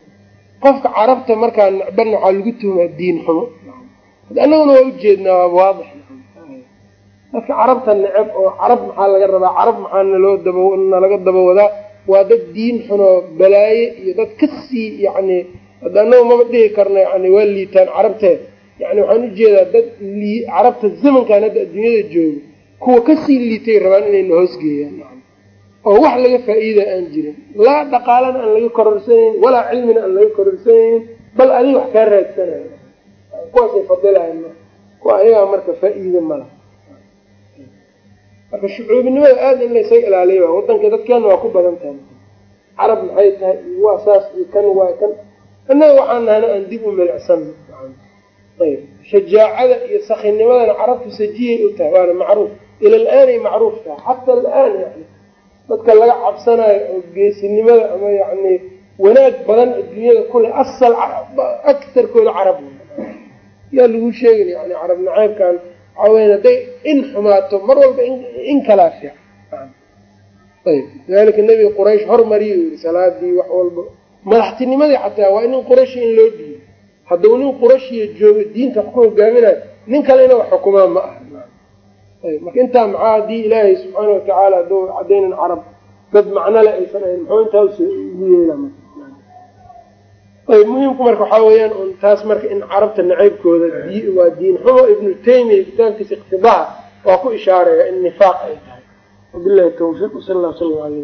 qofka carabta markaa necbanna waxaa lagu tuhumaa diin xumo annaguna waa ujeednaa waa waadix dadka carabta necab oo carab maxaa laga rabaa carab maxaa naloo daba nalaga daba wadaa waa dad diin xunoo balaaye iyo dad ka sii yacni hadda annaga maba dhihi karna yani waa liitaan carabteed. Yani waxaan u jeedaa dad carabta zamankan hadda adduunyada jooga kuwa ka sii liitay rabaan inay na hoosgeeyaan oo wax laga faa-iida aan jirin. Laa dhaqaalana aan laga kororsanaynin walaa cilmina aan laga kororsanaynin bal adiga wax kaa raadsanayo. Kuwaasay fadilayan kuwa ayagaa marka faa-iida marka shucuubinimada aada in laysaga ilaaliya wadanka dadkeena waa ku badan tahay. Carab maxay tahay waa saas iyo kan waa kan innaga waxaan nahana aan dib u milicsano ayb. Shajaacada iyo sakinimadana carabtu sajiyay u tahay waana macruuf. Ila alaanay macruuf tahay. Xata alaan yani dadka laga cabsanayo oo geesinimada ama yani wanaag badan adduunyada kule asal akarkooda carab. Yaa lagu sheegin yani carab naceybkan waxaaweya hadday in xumaato mar walba in kalaa fiican ayb. Lidalika nebiga quraysh hormariyu yiri salaadii wax walba madaxtinimadii xataa waa nin qurayshi in loo dhiiyo hadduu nin qurashiya joogo diinta wax ku hogaaminayo nin kale ina wax xukumaa ma aha. Marka intaa maxaa haddii ilaahay subxaana watacaala hadduu cadaynan carab dad macnole aysan ahayn muxuu intaa us ugu yeela ayb muhimku marka waxaa weeyaan un taas marka in carabta naceybkooda waa diin. Xumo ibnu taymiya kitaabkiisa iqtidaha waa ku ishaaraya in nifaaq ay tahay. Wabilahi tawfiiq sal alla sala ala